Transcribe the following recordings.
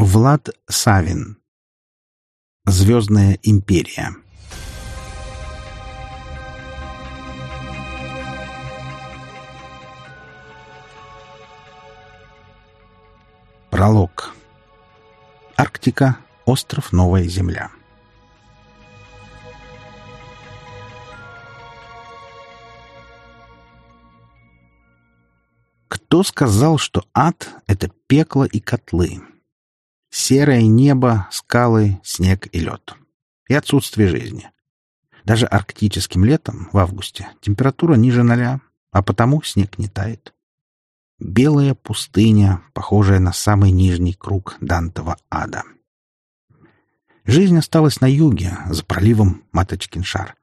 Влад Савин. Звездная империя. Пролог. Арктика. Остров Новая Земля. Кто сказал, что ад — это пекло и котлы? Серое небо, скалы, снег и лед. И отсутствие жизни. Даже арктическим летом, в августе, температура ниже ноля, а потому снег не тает. Белая пустыня, похожая на самый нижний круг Дантова ада. Жизнь осталась на юге, за проливом Маточкин шар.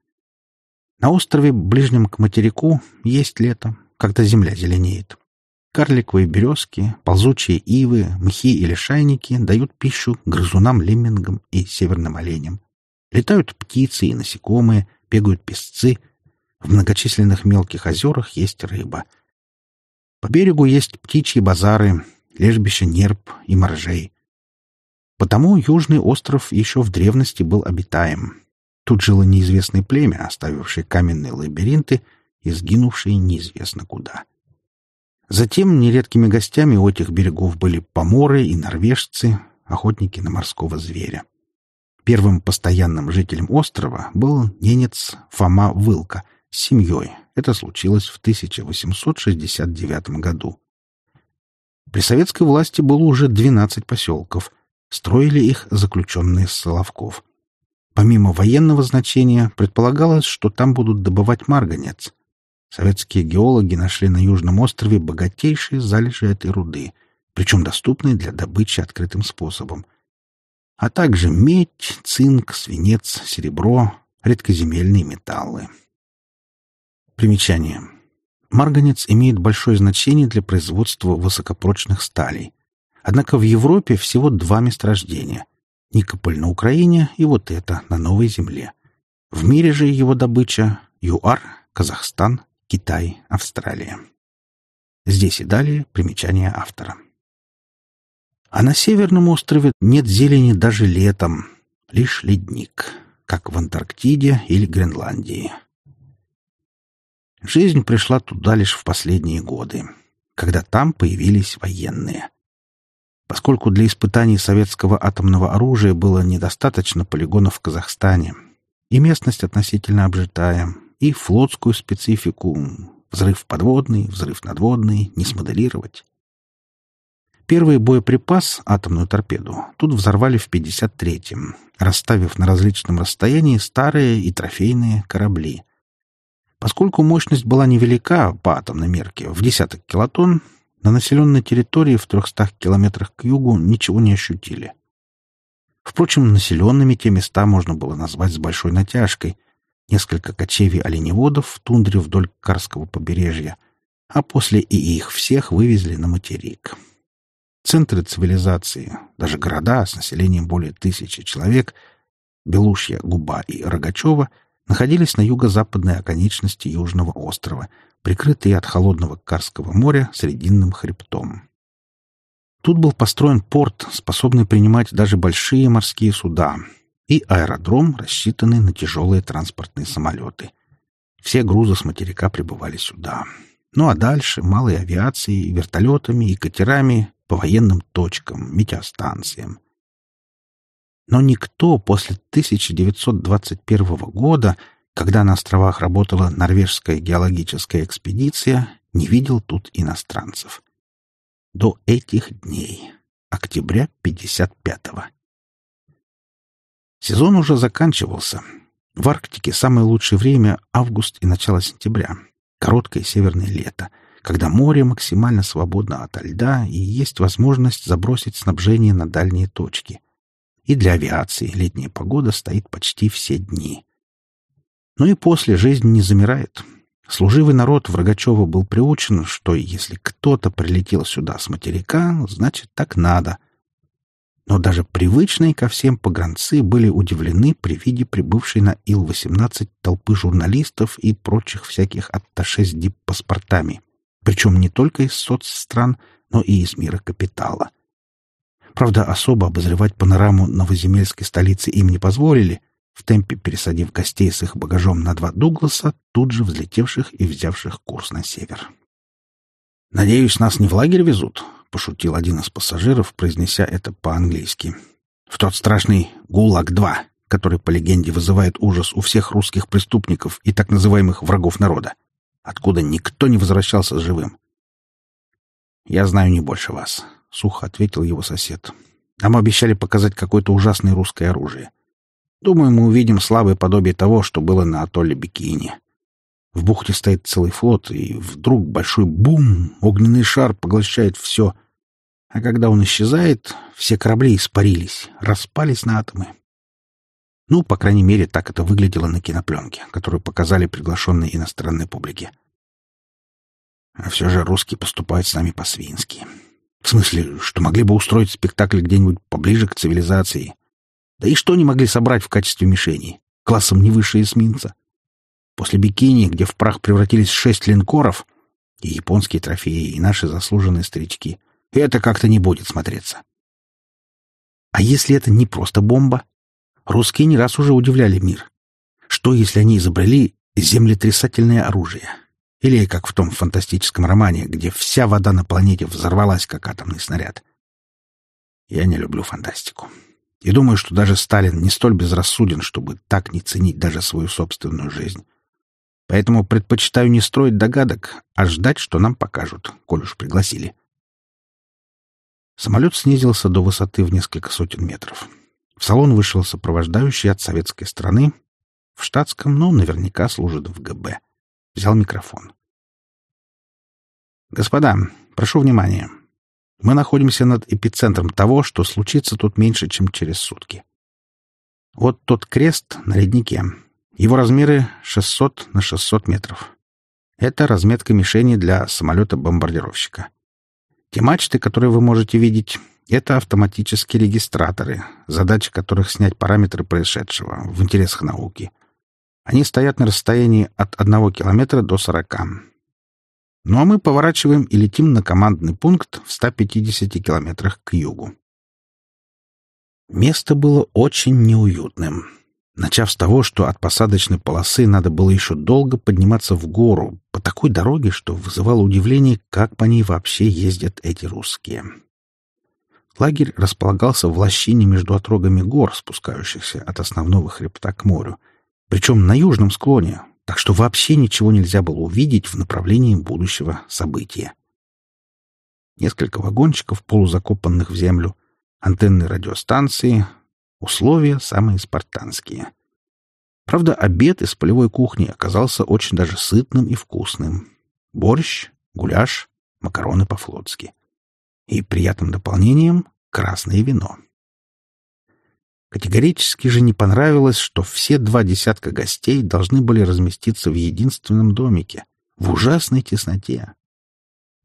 На острове, ближнем к материку, есть лето, когда земля зеленеет. Карликовые березки, ползучие ивы, мхи и лишайники дают пищу грызунам-леммингам и северным оленям. Летают птицы и насекомые, бегают песцы. В многочисленных мелких озерах есть рыба. По берегу есть птичьи базары, лежбища нерп и моржей. Потому Южный остров еще в древности был обитаем. Тут жило неизвестное племя, оставившее каменные лабиринты и сгинувшее неизвестно куда. — Затем нередкими гостями у этих берегов были поморы и норвежцы, охотники на морского зверя. Первым постоянным жителем острова был ненец Фома Вылка с семьей. Это случилось в 1869 году. При советской власти было уже 12 поселков. Строили их заключенные Соловков. Помимо военного значения, предполагалось, что там будут добывать марганец — Советские геологи нашли на Южном острове богатейшие залежи этой руды, причем доступные для добычи открытым способом, а также медь, цинк, свинец, серебро, редкоземельные металлы. Примечание. Марганец имеет большое значение для производства высокопрочных сталей. Однако в Европе всего два месторождения — Никополь на Украине и вот это, на Новой Земле. В мире же его добыча — ЮАР, Казахстан, Китай, Австралия. Здесь и далее примечание автора. А на северном острове нет зелени даже летом, лишь ледник, как в Антарктиде или Гренландии. Жизнь пришла туда лишь в последние годы, когда там появились военные. Поскольку для испытаний советского атомного оружия было недостаточно полигонов в Казахстане, и местность относительно обжитая, и флотскую специфику взрыв подводный, взрыв надводный не смоделировать. Первый боеприпас, атомную торпеду, тут взорвали в 53-м, расставив на различном расстоянии старые и трофейные корабли. Поскольку мощность была невелика по атомной мерке, в десяток килотонн, на населенной территории в 300 километрах к югу ничего не ощутили. Впрочем, населенными те места можно было назвать с большой натяжкой, несколько кочевий оленеводов в тундре вдоль Карского побережья, а после и их всех вывезли на материк. Центры цивилизации, даже города с населением более тысячи человек, Белушья, Губа и Рогачева, находились на юго-западной оконечности Южного острова, прикрытые от холодного Карского моря Срединным хребтом. Тут был построен порт, способный принимать даже большие морские суда, и аэродром, рассчитанный на тяжелые транспортные самолеты. Все грузы с материка прибывали сюда. Ну а дальше малой авиацией, вертолетами и катерами по военным точкам, метеостанциям. Но никто после 1921 года, когда на островах работала норвежская геологическая экспедиция, не видел тут иностранцев. До этих дней, октября 55-го. Сезон уже заканчивался. В Арктике самое лучшее время — август и начало сентября. Короткое северное лето, когда море максимально свободно от льда и есть возможность забросить снабжение на дальние точки. И для авиации летняя погода стоит почти все дни. Но и после жизнь не замирает. Служивый народ в Рогачево был приучен, что если кто-то прилетел сюда с материка, значит, так надо — но даже привычные ко всем погранцы были удивлены при виде прибывшей на Ил-18 толпы журналистов и прочих всяких атташе с диппаспортами, причем не только из соцстран, но и из мира капитала. Правда, особо обозревать панораму новоземельской столицы им не позволили, в темпе пересадив гостей с их багажом на два Дугласа, тут же взлетевших и взявших курс на север. «Надеюсь, нас не в лагерь везут?» — пошутил один из пассажиров, произнеся это по-английски. «В тот страшный ГУЛАГ-2, который, по легенде, вызывает ужас у всех русских преступников и так называемых врагов народа, откуда никто не возвращался живым. «Я знаю не больше вас», — сухо ответил его сосед. «Нам обещали показать какое-то ужасное русское оружие. Думаю, мы увидим слабое подобие того, что было на атолле Бикини. В бухте стоит целый флот, и вдруг большой бум, огненный шар поглощает все. А когда он исчезает, все корабли испарились, распались на атомы. Ну, по крайней мере, так это выглядело на кинопленке, которую показали приглашенной иностранной публике. А все же русские поступают с нами по-свински. В смысле, что могли бы устроить спектакль где-нибудь поближе к цивилизации. Да и что не могли собрать в качестве мишени? Классом не выше эсминца. После бикини, где в прах превратились шесть линкоров, и японские трофеи, и наши заслуженные старички, это как-то не будет смотреться. А если это не просто бомба? Русские не раз уже удивляли мир. Что, если они изобрели землетрясательное оружие? Или как в том фантастическом романе, где вся вода на планете взорвалась, как атомный снаряд. Я не люблю фантастику. И думаю, что даже Сталин не столь безрассуден, чтобы так не ценить даже свою собственную жизнь. Поэтому предпочитаю не строить догадок, а ждать, что нам покажут, коль уж пригласили. Самолет снизился до высоты в несколько сотен метров. В салон вышел сопровождающий от советской страны, в штатском, но наверняка служит в ГБ. Взял микрофон. «Господа, прошу внимания. Мы находимся над эпицентром того, что случится тут меньше, чем через сутки. Вот тот крест на леднике. Его размеры 600 на 600 метров. Это разметка мишени для самолета-бомбардировщика. Те мачты, которые вы можете видеть, это автоматические регистраторы, задача которых снять параметры происшедшего в интересах науки. Они стоят на расстоянии от 1 километра до 40. Ну а мы поворачиваем и летим на командный пункт в 150 километрах к югу. Место было очень неуютным. Начав с того, что от посадочной полосы надо было еще долго подниматься в гору по такой дороге, что вызывало удивление, как по ней вообще ездят эти русские. Лагерь располагался в лощине между отрогами гор, спускающихся от основного хребта к морю, причем на южном склоне, так что вообще ничего нельзя было увидеть в направлении будущего события. Несколько вагончиков, полузакопанных в землю, антенны радиостанции, условия самые спартанские. Правда, обед из полевой кухни оказался очень даже сытным и вкусным. Борщ, гуляш, макароны по-флотски — и приятным дополнением — красное вино. Категорически же не понравилось, что все два десятка гостей должны были разместиться в единственном домике, в ужасной тесноте.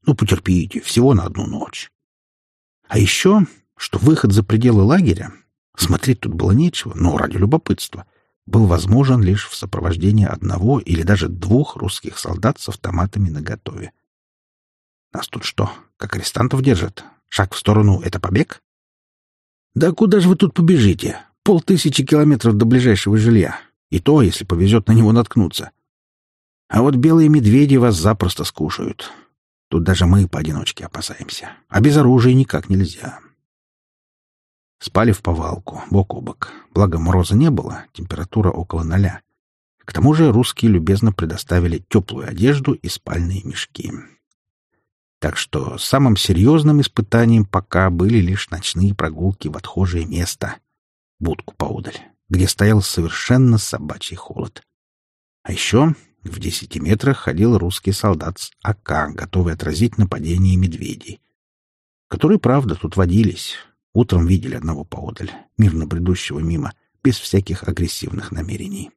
Ну, потерпите, всего на одну ночь. А еще, что выход за пределы лагеря, смотреть тут было нечего, но ради любопытства, был возможен лишь в сопровождении одного или даже двух русских солдат с автоматами наготове. Нас тут что, как арестантов держат? Шаг в сторону — это побег? Да куда же вы тут побежите? Полтысячи километров до ближайшего жилья. И то, если повезет на него наткнуться. А вот белые медведи вас запросто скушают. Тут даже мы поодиночке опасаемся. А без оружия никак нельзя. Спали в повалку, бок о бок. Благо мороза не было, температура около ноля. К тому же русские любезно предоставили теплую одежду и спальные мешки. Так что самым серьезным испытанием пока были лишь ночные прогулки в отхожее место, будку поудаль, где стоял совершенно собачий холод. А еще в десяти метрах ходил русский солдат с АК, готовый отразить нападение медведей, которые, правда, тут водились. Утром видели одного поодаль, мирно бредущего мимо, без всяких агрессивных намерений.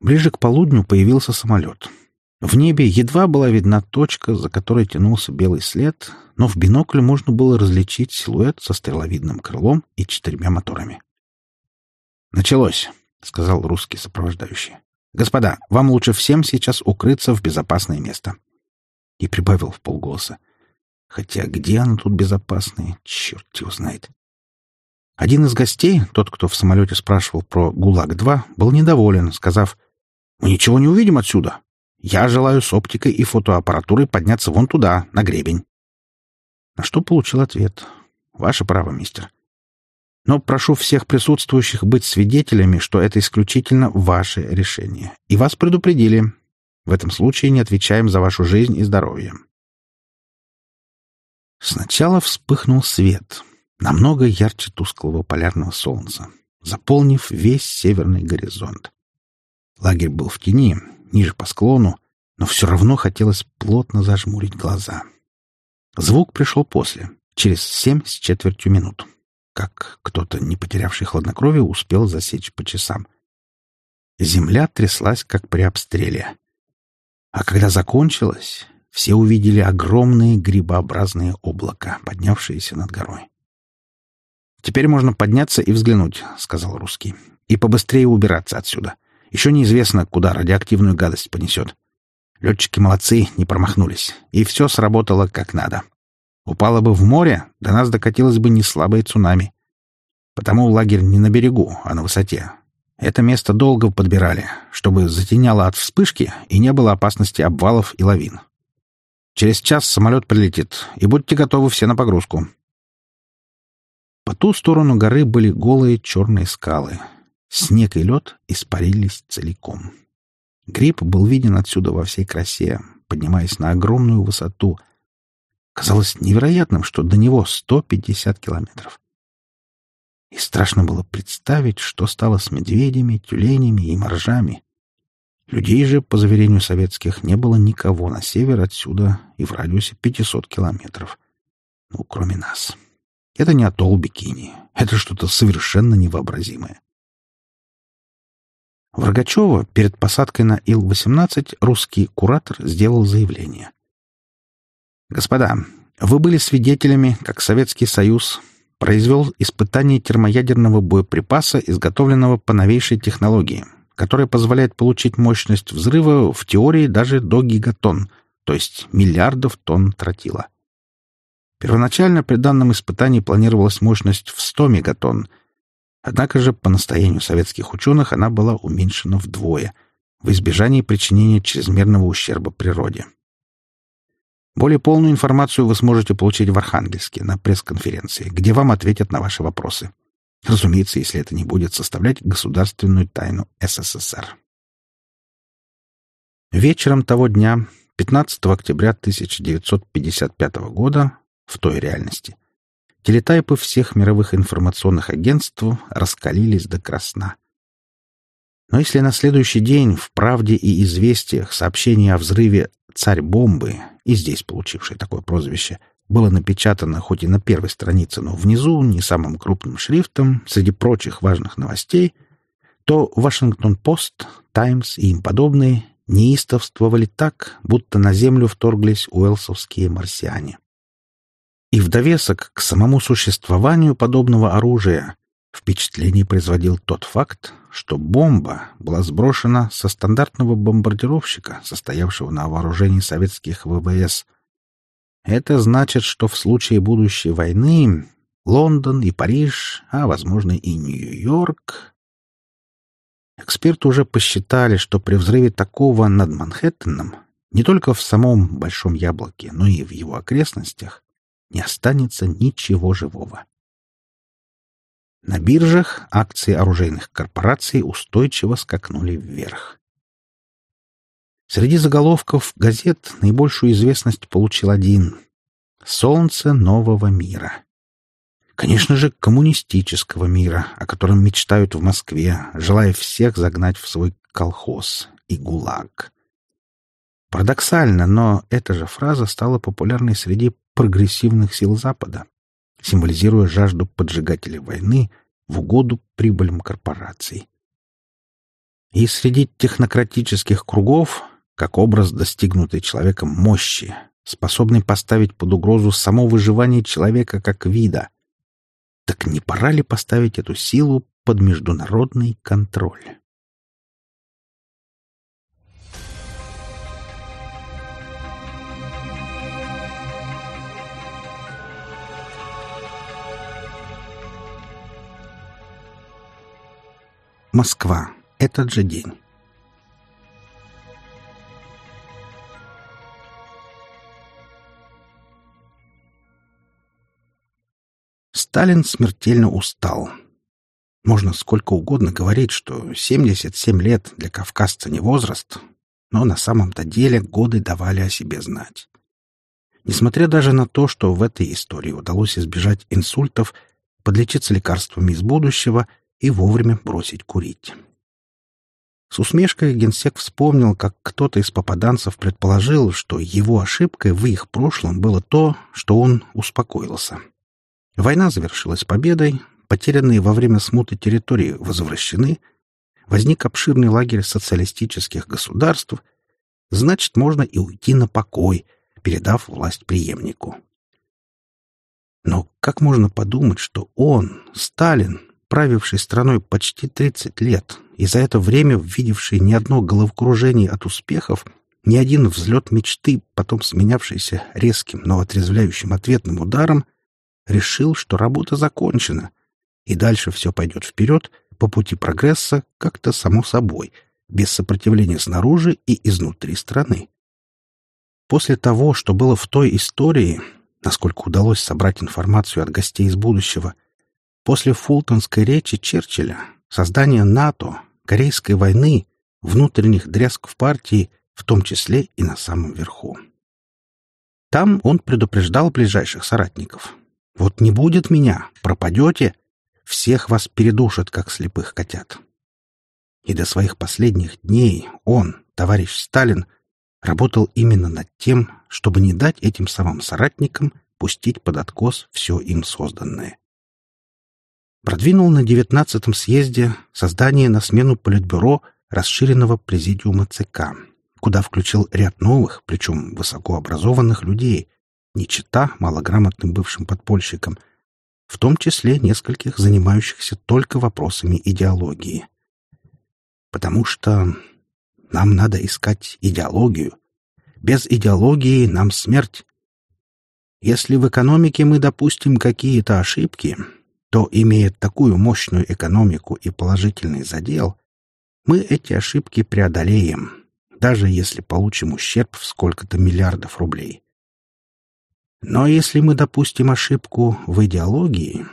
Ближе к полудню появился самолет — в небе едва была видна точка, за которой тянулся белый след, но в бинокль можно было различить силуэт со стреловидным крылом и четырьмя моторами. «Началось», — сказал русский сопровождающий. «Господа, вам лучше всем сейчас укрыться в безопасное место». И прибавил в полголоса. Хотя где она тут безопасная, черт его знает. Один из гостей, тот, кто в самолете спрашивал про ГУЛАГ-2, был недоволен, сказав, «Мы ничего не увидим отсюда. Я желаю с оптикой и фотоаппаратурой подняться вон туда, на гребень». На что получил ответ, «Ваше право, мистер. Но прошу всех присутствующих быть свидетелями, что это исключительно ваше решение. И вас предупредили. В этом случае не отвечаем за вашу жизнь и здоровье». Сначала вспыхнул свет, намного ярче тусклого полярного солнца, заполнив весь северный горизонт. Лагерь был в тени, ниже по склону, но все равно хотелось плотно зажмурить глаза. Звук пришел после, через семь с четвертью минут, как кто-то, не потерявший хладнокровие, успел засечь по часам. Земля тряслась, как при обстреле. А когда закончилось, все увидели огромные грибообразные облака, поднявшиеся над горой. «Теперь можно подняться и взглянуть», — сказал русский. «И побыстрее убираться отсюда. Еще неизвестно, куда радиоактивную гадость понесет. Летчики молодцы, не промахнулись. И все сработало как надо. Упало бы в море, до нас докатилось бы не слабое цунами. Потому лагерь не на берегу, а на высоте. Это место долго подбирали, чтобы затеняло от вспышки и не было опасности обвалов и лавин. Через час самолет прилетит, и будьте готовы все на погрузку. По ту сторону горы были голые черные скалы. Снег и лед испарились целиком. Гриб был виден отсюда во всей красе, поднимаясь на огромную высоту. Казалось невероятным, что до него 150 километров. И страшно было представить, что стало с медведями, тюленями и моржами. Людей же, по заверению советских, не было никого на север отсюда и в радиусе 500 километров. Ну, кроме нас. Это не атолл Бикини. Это что-то совершенно невообразимое. В Рогачево перед посадкой на Ил-18 русский куратор сделал заявление. «Господа, вы были свидетелями, как Советский Союз произвел испытание термоядерного боеприпаса, изготовленного по новейшей технологии, которая позволяет получить мощность взрыва в теории даже до гигатон, то есть миллиардов тонн тротила. Первоначально при данном испытании планировалась мощность в 100 мегатонн, однако же по настоянию советских ученых она была уменьшена вдвое в избежании причинения чрезмерного ущерба природе. Более полную информацию вы сможете получить в Архангельске на пресс-конференции, где вам ответят на ваши вопросы. Разумеется, если это не будет составлять государственную тайну СССР. Вечером того дня, 15 октября 1955 года, в той реальности. Телетайпы всех мировых информационных агентств раскалились до красна. Но если на следующий день в «Правде» и «Известиях» сообщение о взрыве «Царь бомбы», и здесь получившее такое прозвище, было напечатано хоть и на первой странице, но внизу, не самым крупным шрифтом, среди прочих важных новостей, то «Вашингтон-Пост», «Таймс» и им подобные неистовствовали так, будто на Землю вторглись уэлсовские марсиане. И в довесок к самому существованию подобного оружия впечатление производил тот факт, что бомба была сброшена со стандартного бомбардировщика, состоявшего на вооружении советских ВВС. Это значит, что в случае будущей войны Лондон и Париж, а, возможно, и Нью-Йорк... Эксперты уже посчитали, что при взрыве такого над Манхэттеном не только в самом Большом Яблоке, но и в его окрестностях не останется ничего живого. На биржах акции оружейных корпораций устойчиво скакнули вверх. Среди заголовков газет наибольшую известность получил один — «Солнце нового мира». Конечно же, коммунистического мира, о котором мечтают в Москве, желая всех загнать в свой колхоз и гулаг. Парадоксально, но эта же фраза стала популярной среди прогрессивных сил Запада, символизируя жажду поджигателей войны в угоду прибылям корпораций. И среди технократических кругов, как образ достигнутой человеком мощи, способной поставить под угрозу само выживание человека как вида. Так не пора ли поставить эту силу под международный контроль? Москва. Этот же день. Сталин смертельно устал. Можно сколько угодно говорить, что 77 лет для кавказца не возраст, но на самом-то деле годы давали о себе знать. Несмотря даже на то, что в этой истории удалось избежать инсультов, подлечиться лекарствами из будущего и вовремя бросить курить. С усмешкой генсек вспомнил, как кто-то из попаданцев предположил, что его ошибкой в их прошлом было то, что он успокоился. Война завершилась победой, потерянные во время смуты территории возвращены, возник обширный лагерь социалистических государств, значит, можно и уйти на покой, передав власть преемнику. Но как можно подумать, что он, Сталин, правивший страной почти 30 лет и за это время видевший ни одно головокружение от успехов, ни один взлет мечты, потом сменявшийся резким, но отрезвляющим ответным ударом, решил, что работа закончена, и дальше все пойдет вперед по пути прогресса как-то само собой, без сопротивления снаружи и изнутри страны. После того, что было в той истории, насколько удалось собрать информацию от гостей из будущего, после фултонской речи Черчилля, создания НАТО, Корейской войны, внутренних дрязг в партии, в том числе и на самом верху. Там он предупреждал ближайших соратников. «Вот не будет меня, пропадете, всех вас передушат, как слепых котят. И до своих последних дней он, товарищ Сталин, работал именно над тем, чтобы не дать этим самым соратникам пустить под откос все им созданное. Продвинул на девятнадцатом съезде создание на смену Политбюро расширенного президиума ЦК, куда включил ряд новых, причем высокообразованных людей, не чита малограмотным бывшим подпольщикам, в том числе нескольких занимающихся только вопросами идеологии. Потому что нам надо искать идеологию. Без идеологии нам смерть. Если в экономике мы допустим какие-то ошибки, то, имея такую мощную экономику и положительный задел, мы эти ошибки преодолеем, даже если получим ущерб в сколько-то миллиардов рублей. Но если мы допустим ошибку в идеологии,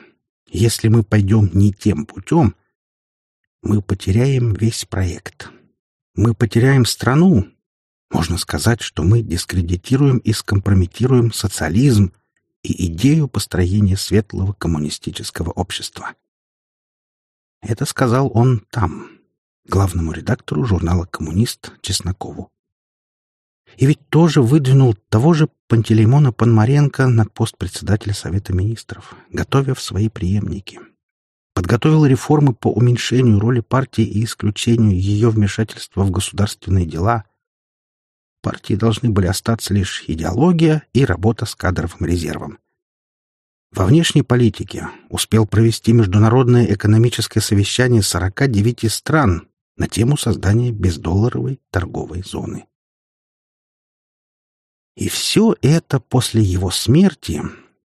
если мы пойдем не тем путем, мы потеряем весь проект. Мы потеряем страну. Можно сказать, что мы дискредитируем и скомпрометируем социализм и идею построения светлого коммунистического общества. Это сказал он там, главному редактору журнала «Коммунист» Чеснокову и ведь тоже выдвинул того же Пантелеймона Пономаренко на пост председателя Совета Министров, готовя в свои преемники. Подготовил реформы по уменьшению роли партии и исключению ее вмешательства в государственные дела. Партии должны были остаться лишь идеология и работа с кадровым резервом. Во внешней политике успел провести международное экономическое совещание 49 стран на тему создания бездолларовой торговой зоны. И все это после его смерти,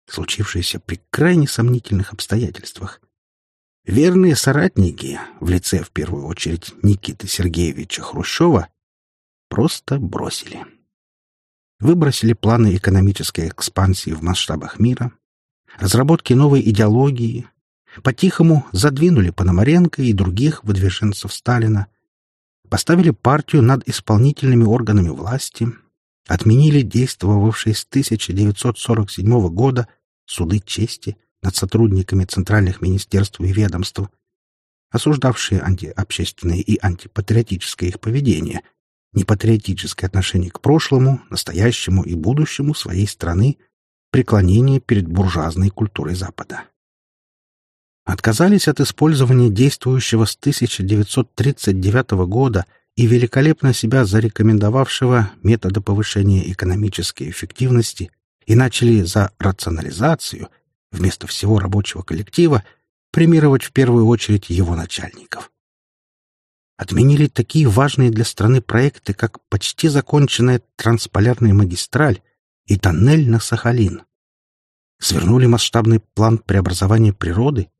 случившееся при крайне сомнительных обстоятельствах. Верные соратники, в лице в первую очередь Никиты Сергеевича Хрущева, просто бросили. Выбросили планы экономической экспансии в масштабах мира, разработки новой идеологии, по-тихому задвинули Пономаренко и других выдвиженцев Сталина, поставили партию над исполнительными органами власти — отменили действовавшие с 1947 года суды чести над сотрудниками центральных министерств и ведомств, осуждавшие антиобщественное и антипатриотическое их поведение, непатриотическое отношение к прошлому, настоящему и будущему своей страны, преклонение перед буржуазной культурой Запада. Отказались от использования действующего с 1939 года и великолепно себя зарекомендовавшего метода повышения экономической эффективности и начали за рационализацию вместо всего рабочего коллектива премировать в первую очередь его начальников. Отменили такие важные для страны проекты, как почти законченная трансполярная магистраль и тоннель на Сахалин. Свернули масштабный план преобразования природы,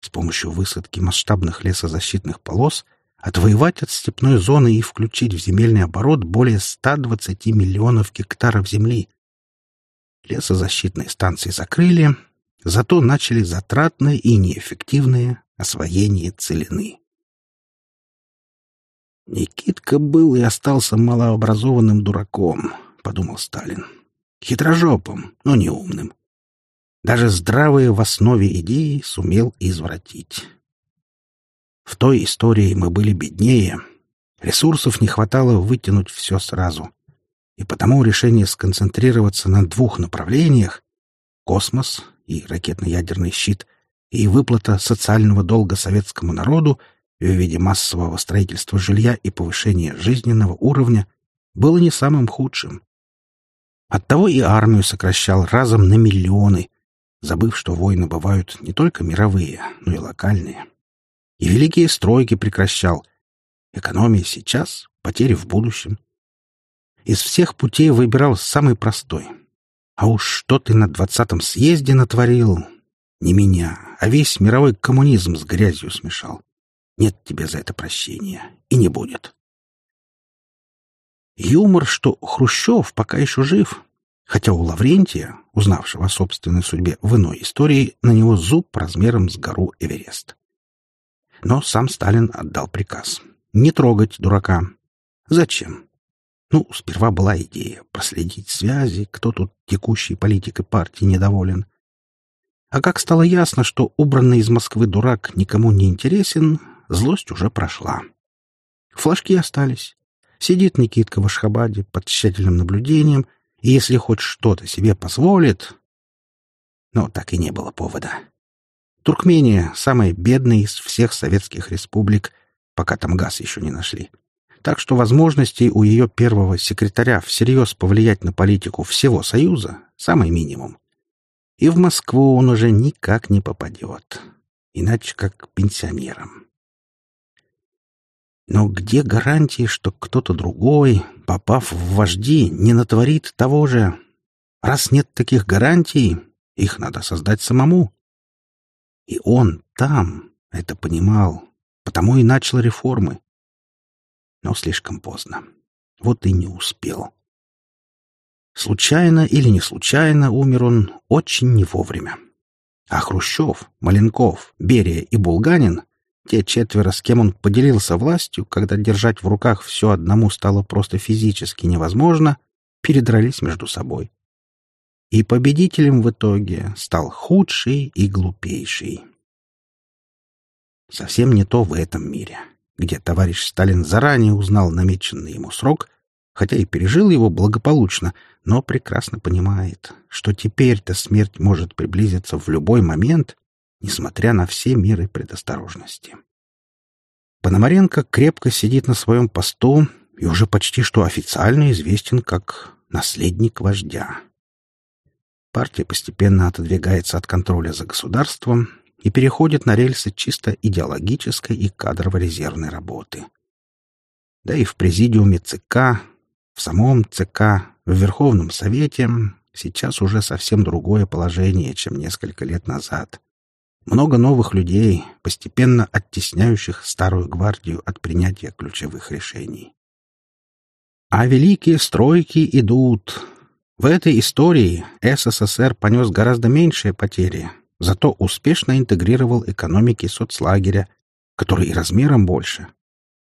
с помощью высадки масштабных лесозащитных полос отвоевать от степной зоны и включить в земельный оборот более 120 миллионов гектаров земли. Лесозащитные станции закрыли, зато начали затратное и неэффективное освоение целины. «Никитка был и остался малообразованным дураком», — подумал Сталин. «Хитрожопым, но не умным. Даже здравые в основе идеи сумел извратить. В той истории мы были беднее. Ресурсов не хватало вытянуть все сразу. И потому решение сконцентрироваться на двух направлениях — космос и ракетно-ядерный щит и выплата социального долга советскому народу в виде массового строительства жилья и повышения жизненного уровня — было не самым худшим. Оттого и армию сокращал разом на миллионы, забыв, что войны бывают не только мировые, но и локальные. И великие стройки прекращал. Экономия сейчас, потери в будущем. Из всех путей выбирал самый простой. А уж что ты на двадцатом съезде натворил? Не меня, а весь мировой коммунизм с грязью смешал. Нет тебе за это прощения. И не будет. Юмор, что Хрущев пока еще жив, хотя у Лаврентия, узнавшего о собственной судьбе в иной истории, на него зуб размером с гору Эверест. Но сам Сталин отдал приказ. Не трогать дурака. Зачем? Ну, сперва была идея проследить связи, кто тут текущей политикой партии недоволен. А как стало ясно, что убранный из Москвы дурак никому не интересен, злость уже прошла. Флажки остались. Сидит Никитка в Ашхабаде под тщательным наблюдением и если хоть что-то себе позволит... Но так и не было повода. Туркмения — самая бедная из всех советских республик, пока там газ еще не нашли. Так что возможностей у ее первого секретаря всерьез повлиять на политику всего Союза — самый минимум. И в Москву он уже никак не попадет. Иначе как пенсионерам. Но где гарантии, что кто-то другой, попав в вожди, не натворит того же? Раз нет таких гарантий, их надо создать самому. И он там это понимал, потому и начал реформы. Но слишком поздно. Вот и не успел. Случайно или не случайно умер он очень не вовремя. А Хрущев, Маленков, Берия и Булганин те четверо, с кем он поделился властью, когда держать в руках все одному стало просто физически невозможно, передрались между собой. И победителем в итоге стал худший и глупейший. Совсем не то в этом мире, где товарищ Сталин заранее узнал намеченный ему срок, хотя и пережил его благополучно, но прекрасно понимает, что теперь-то смерть может приблизиться в любой момент несмотря на все меры предосторожности. Пономаренко крепко сидит на своем посту и уже почти что официально известен как наследник вождя. Партия постепенно отодвигается от контроля за государством и переходит на рельсы чисто идеологической и кадрово-резервной работы. Да и в президиуме ЦК, в самом ЦК, в Верховном Совете сейчас уже совсем другое положение, чем несколько лет назад. Много новых людей, постепенно оттесняющих старую гвардию от принятия ключевых решений. А великие стройки идут. В этой истории СССР понес гораздо меньшие потери, зато успешно интегрировал экономики соцлагеря, который и размером больше.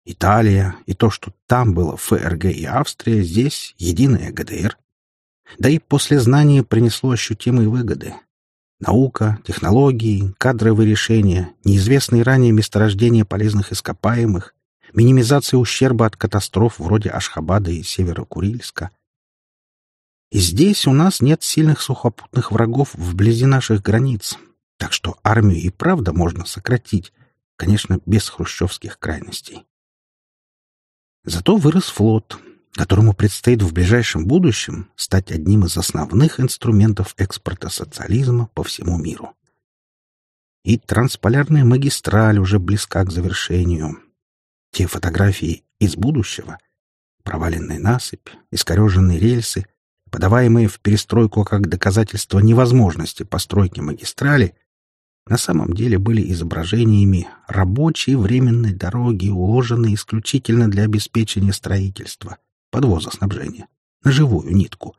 Италия и то, что там было ФРГ и Австрия, здесь единая ГДР. Да и после знания принесло ощутимые выгоды — Наука, технологии, кадровые решения, неизвестные ранее месторождения полезных ископаемых, минимизация ущерба от катастроф вроде Ашхабада и Северо-Курильска. И здесь у нас нет сильных сухопутных врагов вблизи наших границ, так что армию и правда можно сократить, конечно, без хрущевских крайностей. Зато вырос флот, которому предстоит в ближайшем будущем стать одним из основных инструментов экспорта социализма по всему миру. И трансполярная магистраль уже близка к завершению. Те фотографии из будущего — проваленная насыпь, искореженные рельсы, подаваемые в перестройку как доказательство невозможности постройки магистрали, на самом деле были изображениями рабочей временной дороги, уложенной исключительно для обеспечения строительства, подвоза снабжения, на живую нитку.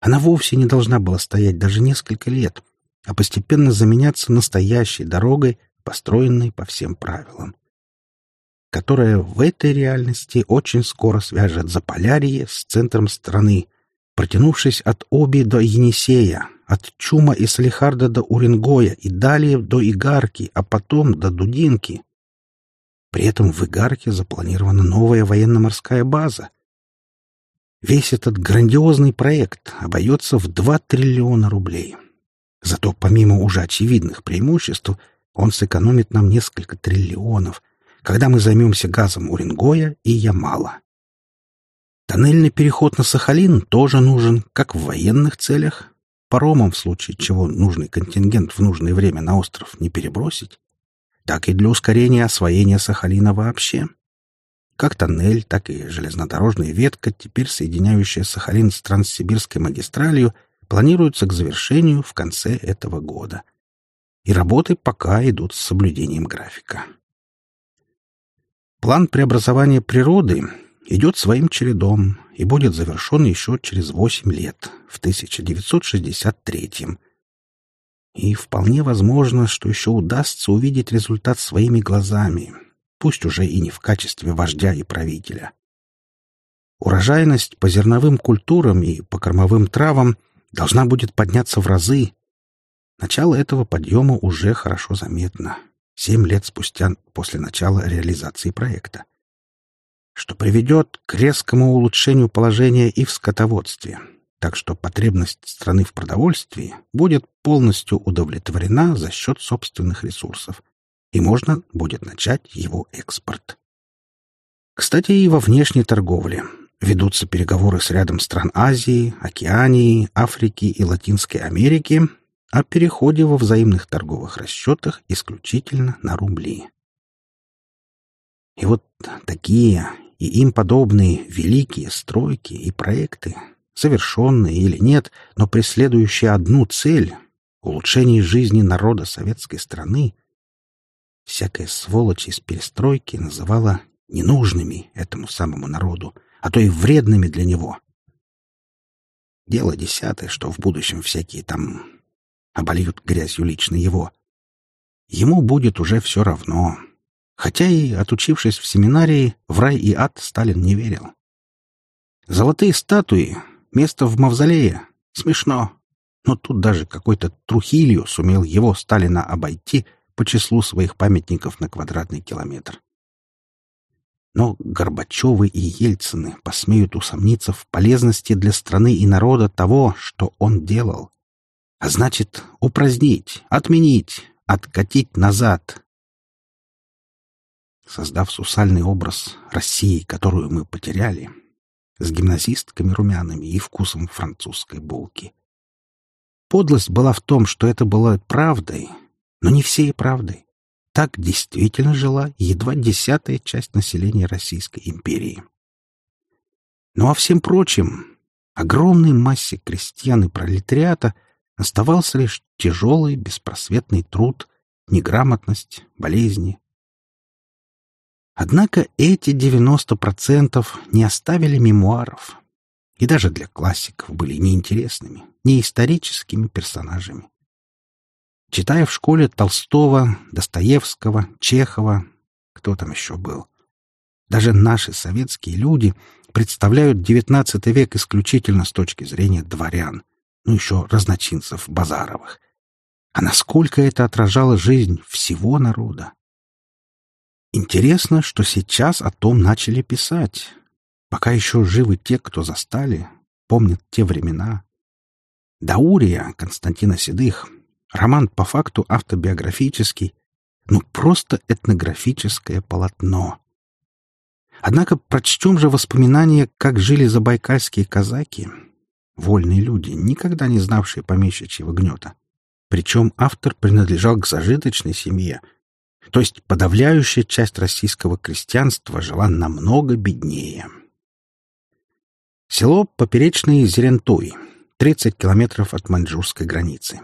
Она вовсе не должна была стоять даже несколько лет, а постепенно заменяться настоящей дорогой, построенной по всем правилам, которая в этой реальности очень скоро свяжет Заполярье с центром страны, протянувшись от Оби до Енисея, от Чума и Салихарда до Уренгоя и далее до Игарки, а потом до Дудинки. При этом в Игарке запланирована новая военно-морская база. Весь этот грандиозный проект обойдется в 2 триллиона рублей. Зато помимо уже очевидных преимуществ, он сэкономит нам несколько триллионов, когда мы займемся газом Уренгоя и Ямала. Тоннельный переход на Сахалин тоже нужен как в военных целях, паромом в случае чего нужный контингент в нужное время на остров не перебросить, так и для ускорения освоения Сахалина вообще. Как тоннель, так и железнодорожная ветка, теперь соединяющая Сахалин с Транссибирской магистралью, планируются к завершению в конце этого года. И работы пока идут с соблюдением графика. План преобразования природы идет своим чередом и будет завершен еще через восемь лет, в 1963 И вполне возможно, что еще удастся увидеть результат своими глазами, пусть уже и не в качестве вождя и правителя. Урожайность по зерновым культурам и по кормовым травам должна будет подняться в разы. Начало этого подъема уже хорошо заметно, семь лет спустя после начала реализации проекта что приведет к резкому улучшению положения и в скотоводстве, так что потребность страны в продовольствии будет полностью удовлетворена за счет собственных ресурсов, и можно будет начать его экспорт. Кстати, и во внешней торговле ведутся переговоры с рядом стран Азии, Океании, Африки и Латинской Америки о переходе во взаимных торговых расчетах исключительно на рубли. И вот такие и им подобные великие стройки и проекты, совершенные или нет, но преследующие одну цель — улучшение жизни народа советской страны, всякая сволочь из перестройки называла ненужными этому самому народу, а то и вредными для него. Дело десятое, что в будущем всякие там обольют грязью лично его. Ему будет уже все равно — Хотя и, отучившись в семинарии, в рай и ад Сталин не верил. Золотые статуи, место в мавзолее — смешно. Но тут даже какой-то Трухилью сумел его, Сталина, обойти по числу своих памятников на квадратный километр. Но Горбачевы и Ельцины посмеют усомниться в полезности для страны и народа того, что он делал. А значит, упразднить, отменить, откатить назад, создав сусальный образ России, которую мы потеряли, с гимназистками румяными и вкусом французской булки. Подлость была в том, что это было правдой, но не всей правдой. Так действительно жила едва десятая часть населения Российской империи. Ну а всем прочим, огромной массе крестьян и пролетариата оставался лишь тяжелый беспросветный труд, неграмотность, болезни, Однако эти 90% не оставили мемуаров и даже для классиков были неинтересными, не историческими персонажами. Читая в школе Толстого, Достоевского, Чехова, кто там еще был, даже наши советские люди представляют XIX век исключительно с точки зрения дворян, ну еще разночинцев Базаровых. А насколько это отражало жизнь всего народа? Интересно, что сейчас о том начали писать. Пока еще живы те, кто застали, помнят те времена. Даурия Константина Седых. Роман по факту автобиографический, ну просто этнографическое полотно. Однако прочтем же воспоминания, как жили забайкальские казаки, вольные люди, никогда не знавшие помещичьего гнета. Причем автор принадлежал к зажиточной семье — то есть подавляющая часть российского крестьянства жила намного беднее. Село Поперечный Зерентуй, 30 километров от маньчжурской границы.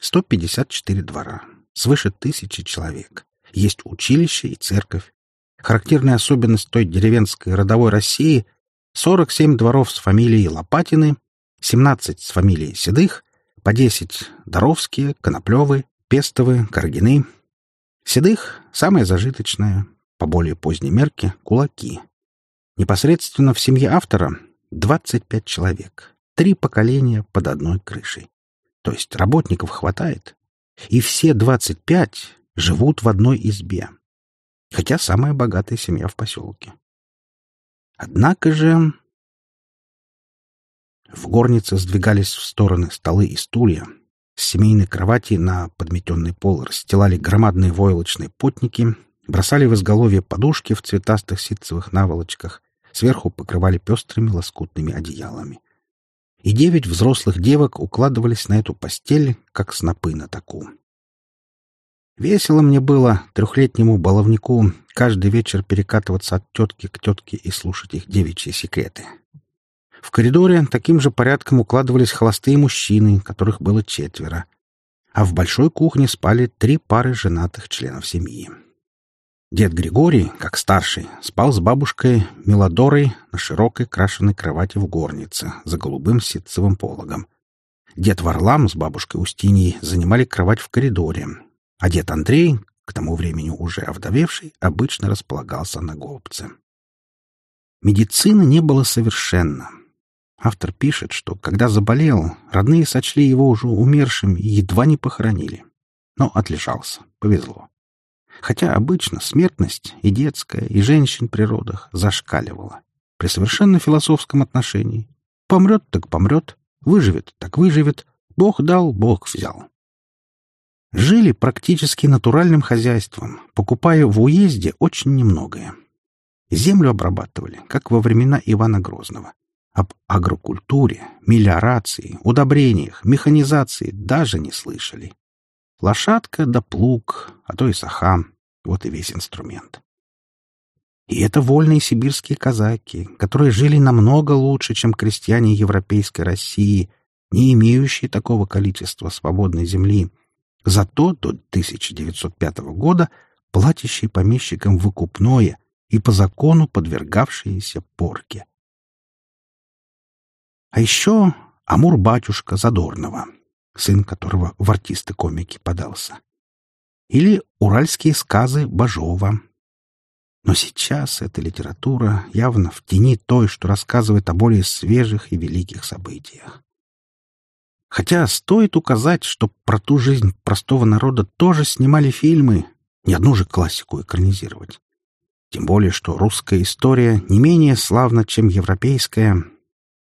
154 двора. свыше тысячи человек. Есть училище и церковь. Характерная особенность той деревенской родовой России — 47 дворов с фамилией Лопатины, 17 с фамилией Седых, по 10 — Доровские, Коноплевы, Пестовы, Каргины. Седых — самое зажиточное, по более поздней мерке — кулаки. Непосредственно в семье автора 25 человек, три поколения под одной крышей. То есть работников хватает. И все 25 живут в одной избе. Хотя самая богатая семья в поселке. Однако же... В горнице сдвигались в стороны столы и стулья. С семейной кровати на подметенный пол расстилали громадные войлочные потники, бросали в изголовье подушки в цветастых ситцевых наволочках, сверху покрывали пестрыми лоскутными одеялами и девять взрослых девок укладывались на эту постель, как снопы на таку. Весело мне было, трехлетнему баловнику, каждый вечер перекатываться от тетки к тетке и слушать их девичьи секреты. В коридоре таким же порядком укладывались холостые мужчины, которых было четверо, а в большой кухне спали три пары женатых членов семьи. Дед Григорий, как старший, спал с бабушкой Мелодорой на широкой крашеной кровати в горнице за голубым ситцевым пологом. Дед Варлам с бабушкой Устиньей занимали кровать в коридоре, а дед Андрей, к тому времени уже овдовевший, обычно располагался на голубце. Медицины не было совершенно. Автор пишет, что, когда заболел, родные сочли его уже умершим и едва не похоронили. Но отлежался. Повезло хотя обычно смертность и детская, и женщин при родах зашкаливала. При совершенно философском отношении. Помрет так помрет, выживет так выживет, Бог дал, Бог взял. Жили практически натуральным хозяйством, покупая в уезде очень немногое. Землю обрабатывали, как во времена Ивана Грозного. Об агрокультуре, мелиорации, удобрениях, механизации даже не слышали. Лошадка да плуг, а то и саха — вот и весь инструмент. И это вольные сибирские казаки, которые жили намного лучше, чем крестьяне европейской России, не имеющие такого количества свободной земли, зато до 1905 года платящие помещикам выкупное и по закону подвергавшиеся порке. А еще Амур-батюшка Задорнова, сын которого в артисты-комики подался. Или уральские сказы Бажова. Но сейчас эта литература явно в тени той, что рассказывает о более свежих и великих событиях. Хотя стоит указать, что про ту жизнь простого народа тоже снимали фильмы, не одну же классику экранизировать. Тем более, что русская история не менее славна, чем европейская.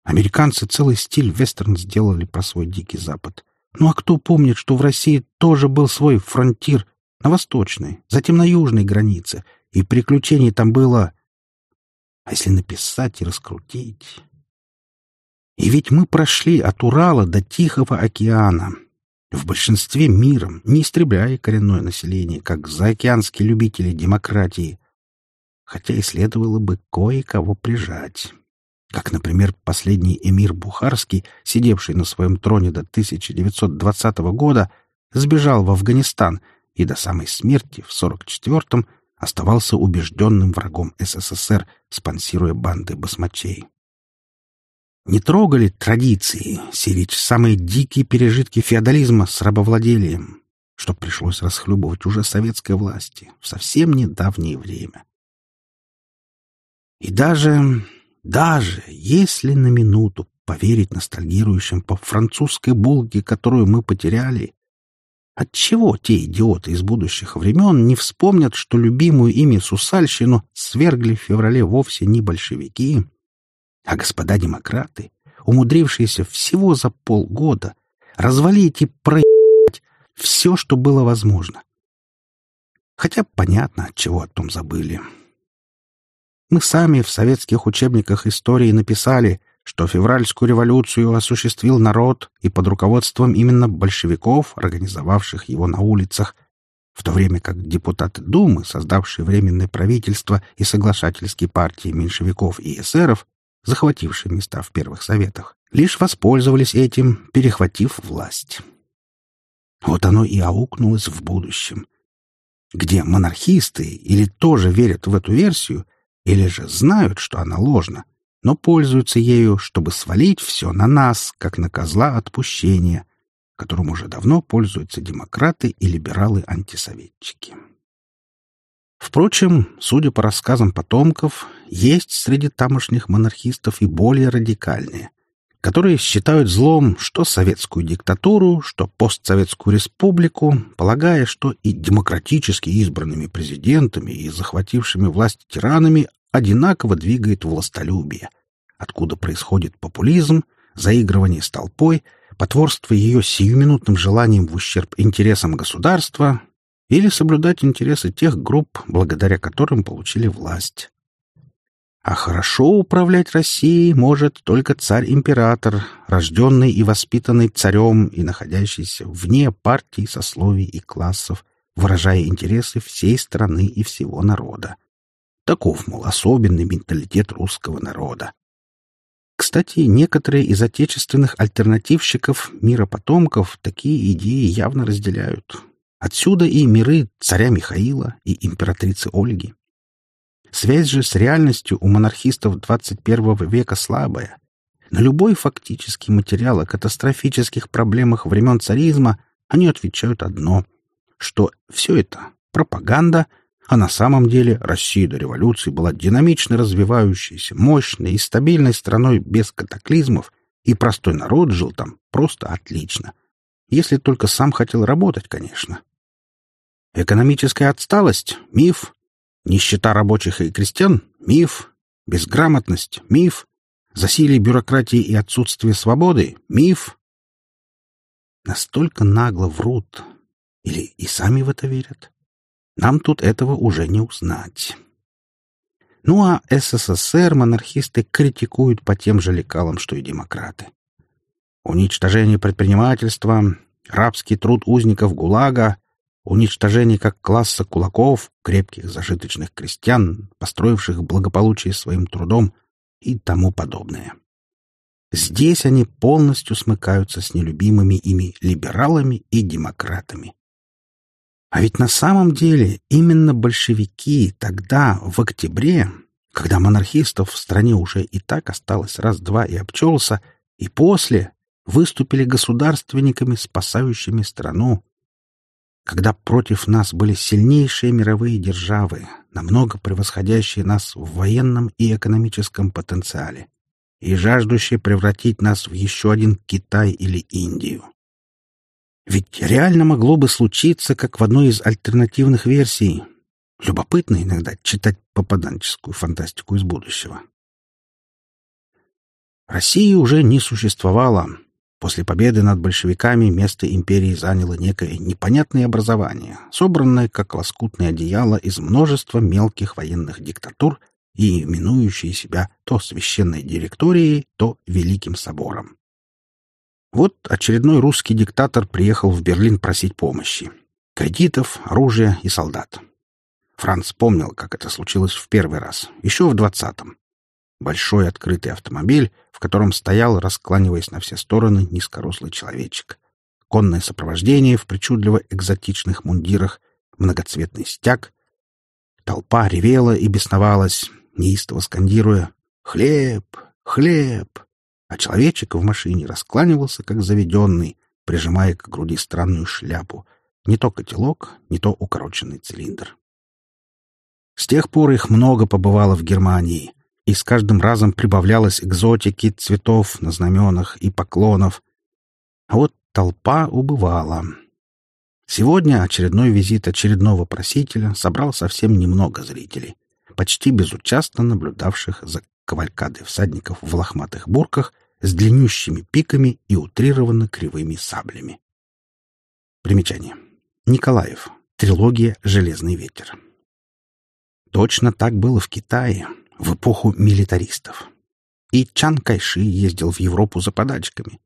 Американцы целый стиль вестерн сделали про свой Дикий Запад. Ну а кто помнит, что в России тоже был свой фронтир на восточной, затем на южной границе, и приключений там было... А если написать и раскрутить? И ведь мы прошли от Урала до Тихого океана, в большинстве миром, не истребляя коренное население, как заокеанские любители демократии, хотя и следовало бы кое-кого прижать как, например, последний эмир Бухарский, сидевший на своем троне до 1920 года, сбежал в Афганистан и до самой смерти в 44-м оставался убежденным врагом СССР, спонсируя банды басмачей. Не трогали традиции, сирич самые дикие пережитки феодализма с рабовладением, что пришлось расхлебывать уже советской власти в совсем недавнее время. И даже даже если на минуту поверить ностальгирующим по французской «Булге», которую мы потеряли, отчего те идиоты из будущих времен не вспомнят, что любимую ими сусальщину свергли в феврале вовсе не большевики, а господа демократы, умудрившиеся всего за полгода развалить и проебать все, что было возможно. Хотя понятно, от чего о том забыли. Мы сами в советских учебниках истории написали, что февральскую революцию осуществил народ и под руководством именно большевиков, организовавших его на улицах, в то время как депутаты Думы, создавшие Временное правительство и соглашательские партии меньшевиков и эсеров, захватившие места в первых советах, лишь воспользовались этим, перехватив власть. Вот оно и аукнулось в будущем, где монархисты или тоже верят в эту версию, или же знают, что она ложна, но пользуются ею, чтобы свалить все на нас, как на козла отпущения, которым уже давно пользуются демократы и либералы-антисоветчики. Впрочем, судя по рассказам потомков, есть среди тамошних монархистов и более радикальные, которые считают злом что советскую диктатуру, что постсоветскую республику, полагая, что и демократически избранными президентами, и захватившими власть тиранами одинаково двигает властолюбие, откуда происходит популизм, заигрывание с толпой, потворство ее сиюминутным желанием в ущерб интересам государства или соблюдать интересы тех групп, благодаря которым получили власть. А хорошо управлять Россией может только царь-император, рожденный и воспитанный царем и находящийся вне партий, сословий и классов, выражая интересы всей страны и всего народа. Таков, мол, особенный менталитет русского народа. Кстати, некоторые из отечественных альтернативщиков мира потомков такие идеи явно разделяют. Отсюда и миры царя Михаила и императрицы Ольги. Связь же с реальностью у монархистов 21 века слабая. На любой фактический материал о катастрофических проблемах времен царизма они отвечают одно, что все это пропаганда — а на самом деле Россия до революции была динамично развивающейся, мощной и стабильной страной без катаклизмов, и простой народ жил там просто отлично. Если только сам хотел работать, конечно. Экономическая отсталость — миф. Нищета рабочих и крестьян — миф. Безграмотность — миф. Засилие бюрократии и отсутствие свободы — миф. Настолько нагло врут. Или и сами в это верят. Нам тут этого уже не узнать. Ну а СССР монархисты критикуют по тем же лекалам, что и демократы. Уничтожение предпринимательства, рабский труд узников ГУЛАГа, уничтожение как класса кулаков, крепких зажиточных крестьян, построивших благополучие своим трудом и тому подобное. Здесь они полностью смыкаются с нелюбимыми ими либералами и демократами. А ведь на самом деле именно большевики тогда, в октябре, когда монархистов в стране уже и так осталось раз-два и обчелся, и после выступили государственниками, спасающими страну. Когда против нас были сильнейшие мировые державы, намного превосходящие нас в военном и экономическом потенциале, и жаждущие превратить нас в еще один Китай или Индию. Ведь реально могло бы случиться, как в одной из альтернативных версий. Любопытно иногда читать попаданческую фантастику из будущего. России уже не существовало. После победы над большевиками место империи заняло некое непонятное образование, собранное как лоскутное одеяло из множества мелких военных диктатур и именующее себя то священной директорией, то великим собором. Вот очередной русский диктатор приехал в Берлин просить помощи. Кредитов, оружия и солдат. Франц помнил, как это случилось в первый раз, еще в двадцатом. Большой открытый автомобиль, в котором стоял, раскланиваясь на все стороны, низкорослый человечек. Конное сопровождение в причудливо экзотичных мундирах, многоцветный стяг. Толпа ревела и бесновалась, неистово скандируя «Хлеб! Хлеб!» А человечек в машине раскланивался, как заведенный, прижимая к груди странную шляпу, не то котелок, не то укороченный цилиндр. С тех пор их много побывало в Германии, и с каждым разом прибавлялось экзотики, цветов на знаменах и поклонов. А вот толпа убывала. Сегодня очередной визит очередного просителя собрал совсем немного зрителей, почти безучастно наблюдавших за кавалькады всадников в лохматых бурках с длиннющими пиками и утрированно кривыми саблями. Примечание. Николаев. Трилогия «Железный ветер». Точно так было в Китае, в эпоху милитаристов. И Чан Кайши ездил в Европу за подачками.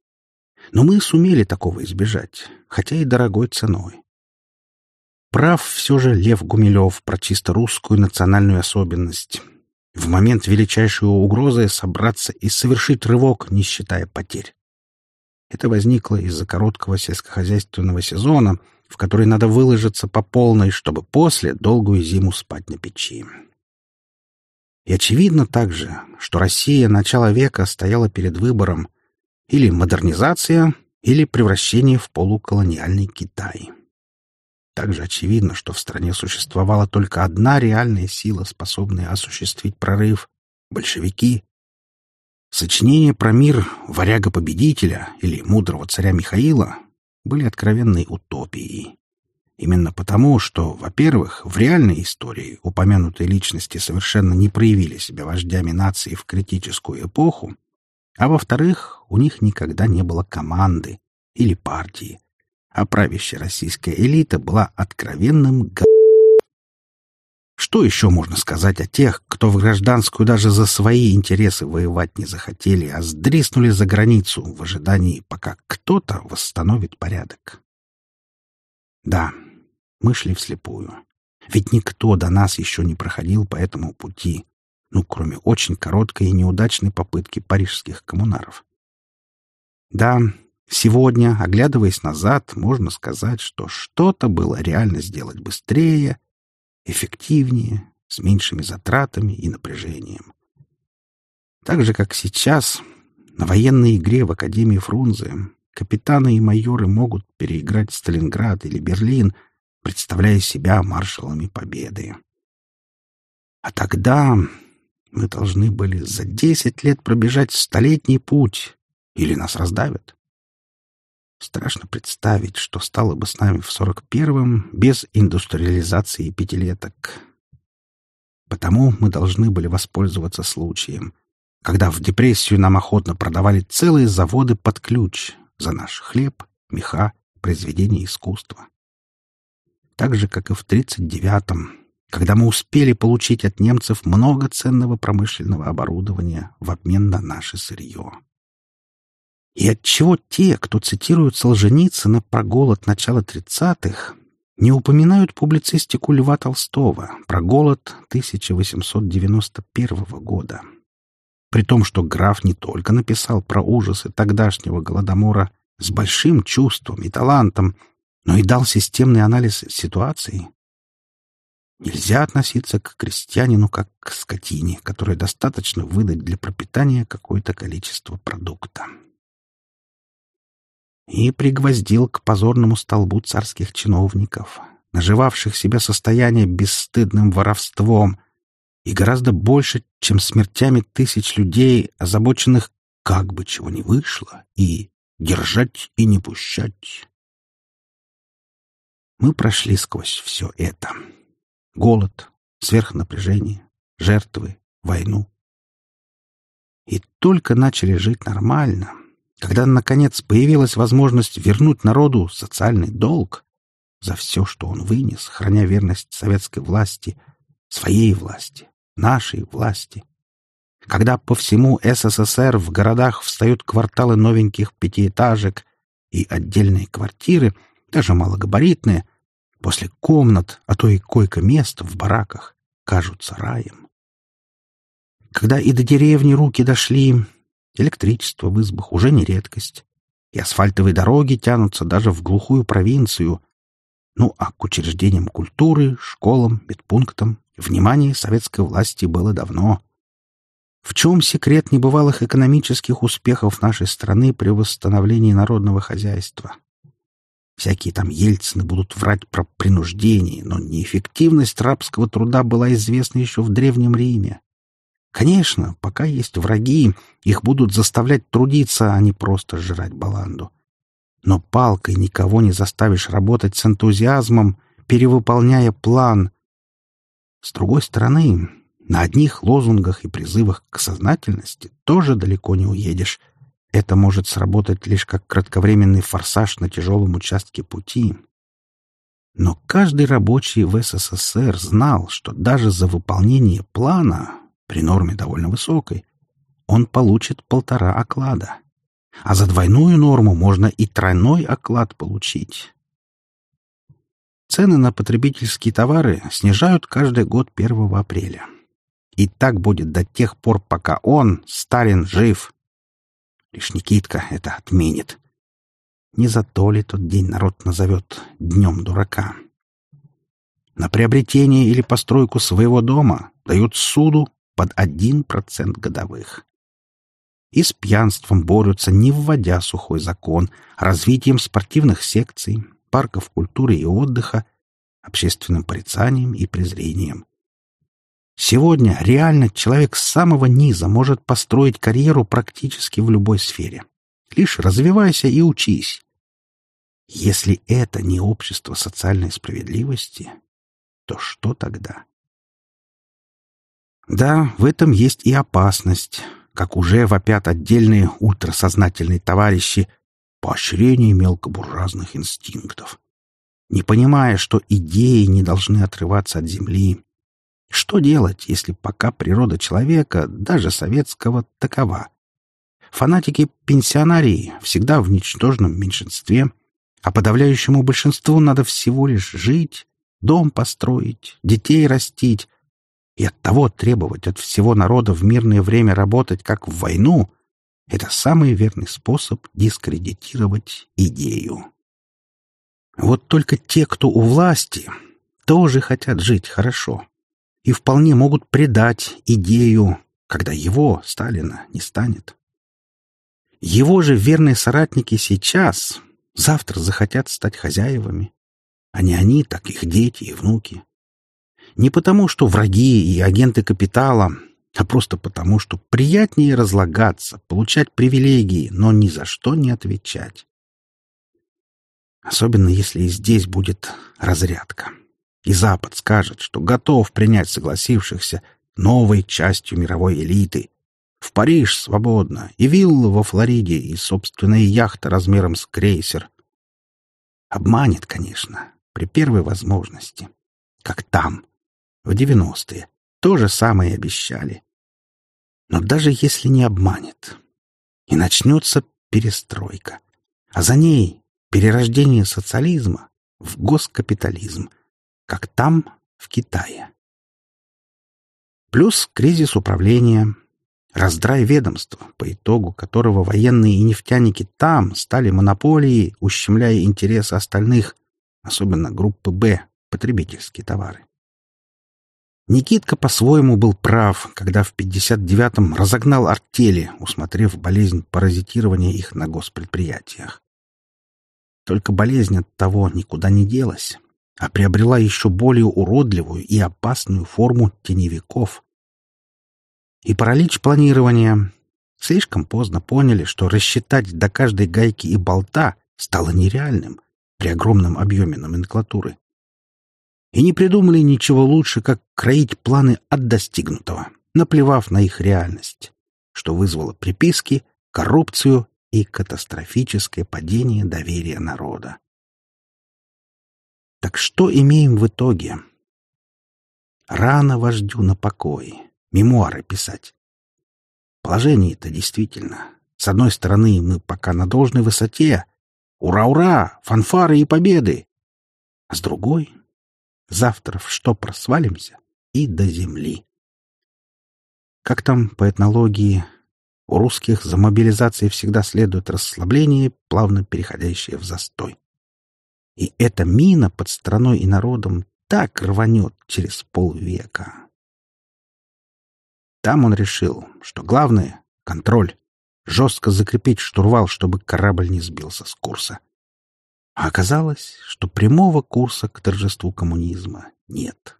Но мы сумели такого избежать, хотя и дорогой ценой. Прав все же Лев Гумилев про чисто русскую национальную особенность в момент величайшей угрозы собраться и совершить рывок, не считая потерь. Это возникло из-за короткого сельскохозяйственного сезона, в который надо выложиться по полной, чтобы после долгую зиму спать на печи. И очевидно также, что Россия начала века стояла перед выбором или модернизация, или превращение в полуколониальный Китай. Также очевидно, что в стране существовала только одна реальная сила, способная осуществить прорыв — большевики. Сочинения про мир варяга-победителя или мудрого царя Михаила были откровенной утопией. Именно потому, что, во-первых, в реальной истории упомянутые личности совершенно не проявили себя вождями нации в критическую эпоху, а во-вторых, у них никогда не было команды или партии, а правящая российская элита была откровенным г... Что еще можно сказать о тех, кто в гражданскую даже за свои интересы воевать не захотели, а сдриснули за границу в ожидании, пока кто-то восстановит порядок? Да, мы шли вслепую. Ведь никто до нас еще не проходил по этому пути, ну, кроме очень короткой и неудачной попытки парижских коммунаров. Да, Сегодня, оглядываясь назад, можно сказать, что что-то было реально сделать быстрее, эффективнее, с меньшими затратами и напряжением. Так же, как сейчас, на военной игре в Академии Фрунзе капитаны и майоры могут переиграть Сталинград или Берлин, представляя себя маршалами победы. А тогда мы должны были за десять лет пробежать столетний путь, или нас раздавят. Страшно представить, что стало бы с нами в сорок первом без индустриализации пятилеток. Потому мы должны были воспользоваться случаем, когда в депрессию нам охотно продавали целые заводы под ключ за наш хлеб, меха, произведения искусства. Так же, как и в тридцать девятом, когда мы успели получить от немцев много ценного промышленного оборудования в обмен на наше сырье. И отчего те, кто цитирует Солженицына про голод начала тридцатых, не упоминают публицистику Льва Толстого про голод 1891 года? При том, что граф не только написал про ужасы тогдашнего голодомора с большим чувством и талантом, но и дал системный анализ ситуации. Нельзя относиться к крестьянину как к скотине, которой достаточно выдать для пропитания какое-то количество продукта и пригвоздил к позорному столбу царских чиновников, наживавших себе состояние бесстыдным воровством, и гораздо больше, чем смертями тысяч людей, озабоченных как бы чего не вышло, и держать и не пущать. Мы прошли сквозь все это. Голод, сверхнапряжение, жертвы, войну. И только начали жить нормально, когда, наконец, появилась возможность вернуть народу социальный долг за все, что он вынес, храня верность советской власти, своей власти, нашей власти. Когда по всему СССР в городах встают кварталы новеньких пятиэтажек и отдельные квартиры, даже малогабаритные, после комнат, а то и койко-мест в бараках, кажутся раем. Когда и до деревни руки дошли, Электричество в избах уже не редкость. И асфальтовые дороги тянутся даже в глухую провинцию. Ну, а к учреждениям культуры, школам, медпунктам внимание советской власти было давно. В чем секрет небывалых экономических успехов нашей страны при восстановлении народного хозяйства? Всякие там ельцины будут врать про принуждение, но неэффективность рабского труда была известна еще в Древнем Риме. Конечно, пока есть враги, их будут заставлять трудиться, а не просто жрать баланду. Но палкой никого не заставишь работать с энтузиазмом, перевыполняя план. С другой стороны, на одних лозунгах и призывах к сознательности тоже далеко не уедешь. Это может сработать лишь как кратковременный форсаж на тяжелом участке пути. Но каждый рабочий в СССР знал, что даже за выполнение плана при норме довольно высокой, он получит полтора оклада. А за двойную норму можно и тройной оклад получить. Цены на потребительские товары снижают каждый год 1 апреля. И так будет до тех пор, пока он, Сталин, жив. Лишь Никитка это отменит. Не за то ли тот день народ назовет «днем дурака». На приобретение или постройку своего дома дают суду под один процент годовых. И с пьянством борются, не вводя сухой закон, развитием спортивных секций, парков культуры и отдыха, общественным порицанием и презрением. Сегодня реально человек с самого низа может построить карьеру практически в любой сфере. Лишь развивайся и учись. Если это не общество социальной справедливости, то что тогда? Да, в этом есть и опасность, как уже вопят отдельные ультрасознательные товарищи, поощрение мелкобуржуазных инстинктов, не понимая, что идеи не должны отрываться от земли, что делать, если пока природа человека, даже советского, такова? Фанатики-пенсионарии всегда в ничтожном меньшинстве, а подавляющему большинству надо всего лишь жить, дом построить, детей растить, и от того требовать от всего народа в мирное время работать, как в войну, это самый верный способ дискредитировать идею. Вот только те, кто у власти, тоже хотят жить хорошо и вполне могут предать идею, когда его, Сталина, не станет. Его же верные соратники сейчас, завтра захотят стать хозяевами. А не они, так их дети и внуки. Не потому, что враги и агенты капитала, а просто потому, что приятнее разлагаться, получать привилегии, но ни за что не отвечать. Особенно если и здесь будет разрядка и Запад скажет, что готов принять согласившихся новой частью мировой элиты. В Париж свободно, и вилла во Флориде, и собственная яхта размером с крейсер. Обманет, конечно, при первой возможности. Как там, в девяностые. То же самое обещали. Но даже если не обманет, и начнется перестройка, а за ней перерождение социализма в госкапитализм, как там, в Китае. Плюс кризис управления, раздрай ведомства, по итогу которого военные и нефтяники там стали монополией, ущемляя интересы остальных, особенно группы «Б», потребительские товары. Никитка по-своему был прав, когда в 59-м разогнал артели, усмотрев болезнь паразитирования их на госпредприятиях. Только болезнь от того никуда не делась, а приобрела еще более уродливую и опасную форму теневиков. И паралич планирования. Слишком поздно поняли, что рассчитать до каждой гайки и болта стало нереальным при огромном объеме номенклатуры. И не придумали ничего лучше, как кроить планы от достигнутого, наплевав на их реальность, что вызвало приписки, коррупцию и катастрофическое падение доверия народа. Так что имеем в итоге? Рано вождю на покой, мемуары писать. Положение-то действительно. С одной стороны, мы пока на должной высоте. Ура-ура! Фанфары и победы! А с другой, завтра в что просвалимся и до земли. Как там по этнологии? У русских за мобилизацией всегда следует расслабление, плавно переходящее в застой. И эта мина под страной и народом так рванет через полвека. Там он решил, что главное — контроль, жестко закрепить штурвал, чтобы корабль не сбился с курса. А оказалось, что прямого курса к торжеству коммунизма нет.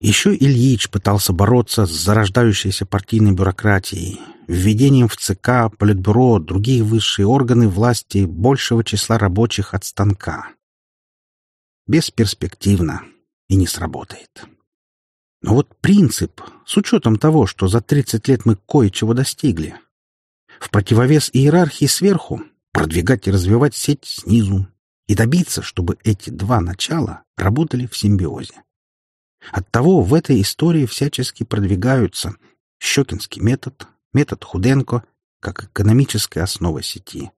Еще Ильич пытался бороться с зарождающейся партийной бюрократией, введением в ЦК, Политбюро, другие высшие органы власти большего числа рабочих от станка. Бесперспективно и не сработает. Но вот принцип, с учетом того, что за 30 лет мы кое-чего достигли, в противовес иерархии сверху продвигать и развивать сеть снизу и добиться, чтобы эти два начала работали в симбиозе. Оттого в этой истории всячески продвигаются Щекинский метод, метод Худенко, как экономическая основа сети.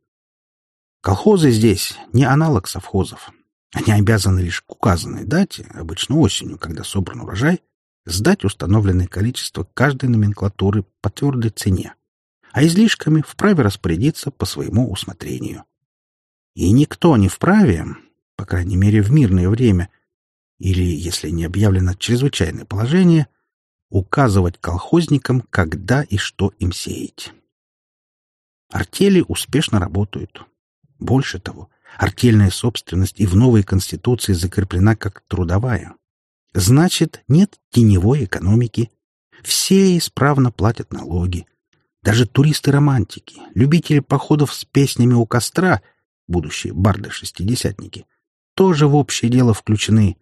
Колхозы здесь не аналог совхозов. Они обязаны лишь к указанной дате, обычно осенью, когда собран урожай, сдать установленное количество каждой номенклатуры по твердой цене, а излишками вправе распорядиться по своему усмотрению. И никто не вправе, по крайней мере в мирное время, или, если не объявлено чрезвычайное положение, указывать колхозникам, когда и что им сеять. Артели успешно работают. Больше того, артельная собственность и в новой Конституции закреплена как трудовая. Значит, нет теневой экономики. Все исправно платят налоги. Даже туристы-романтики, любители походов с песнями у костра, будущие барды-шестидесятники, тоже в общее дело включены.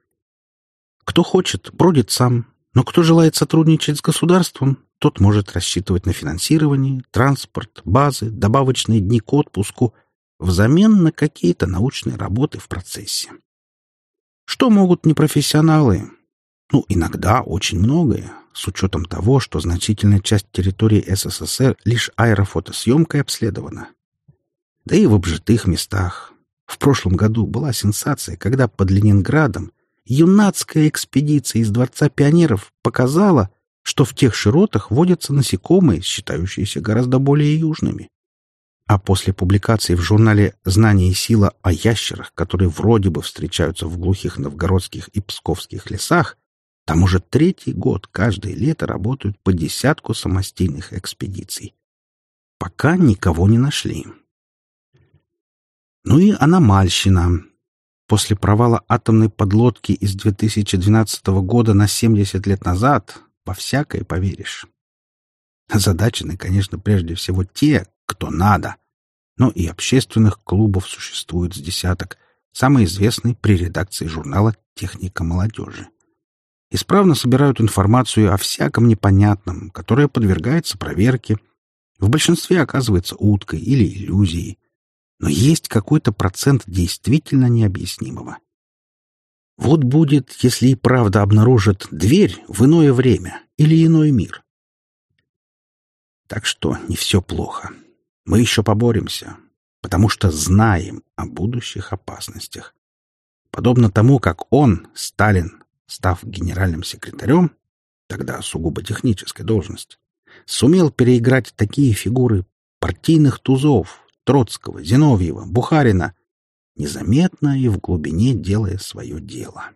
Кто хочет, бродит сам, но кто желает сотрудничать с государством, тот может рассчитывать на финансирование, транспорт, базы, добавочные дни к отпуску взамен на какие-то научные работы в процессе. Что могут непрофессионалы? Ну, иногда очень многое, с учетом того, что значительная часть территории СССР лишь аэрофотосъемкой обследована. Да и в обжитых местах. В прошлом году была сенсация, когда под Ленинградом юнацкая экспедиция из Дворца пионеров показала, что в тех широтах водятся насекомые, считающиеся гораздо более южными. А после публикации в журнале «Знание и сила» о ящерах, которые вроде бы встречаются в глухих новгородских и псковских лесах, там уже третий год каждое лето работают по десятку самостийных экспедиций. Пока никого не нашли. Ну и аномальщина. После провала атомной подлодки из 2012 года на 70 лет назад по всякое поверишь. Озадачены, конечно, прежде всего те, кто надо. Но и общественных клубов существует с десяток, самый известный при редакции журнала «Техника молодежи» исправно собирают информацию о всяком непонятном, которая подвергается проверке. В большинстве оказывается уткой или иллюзией. Но есть какой-то процент действительно необъяснимого. Вот будет, если и правда обнаружат дверь в иное время или иной мир. Так что не все плохо. Мы еще поборемся, потому что знаем о будущих опасностях. Подобно тому, как он, Сталин, став генеральным секретарем, тогда сугубо техническая должность, сумел переиграть такие фигуры партийных тузов Троцкого, Зиновьева, Бухарина, незаметно и в глубине делая свое дело.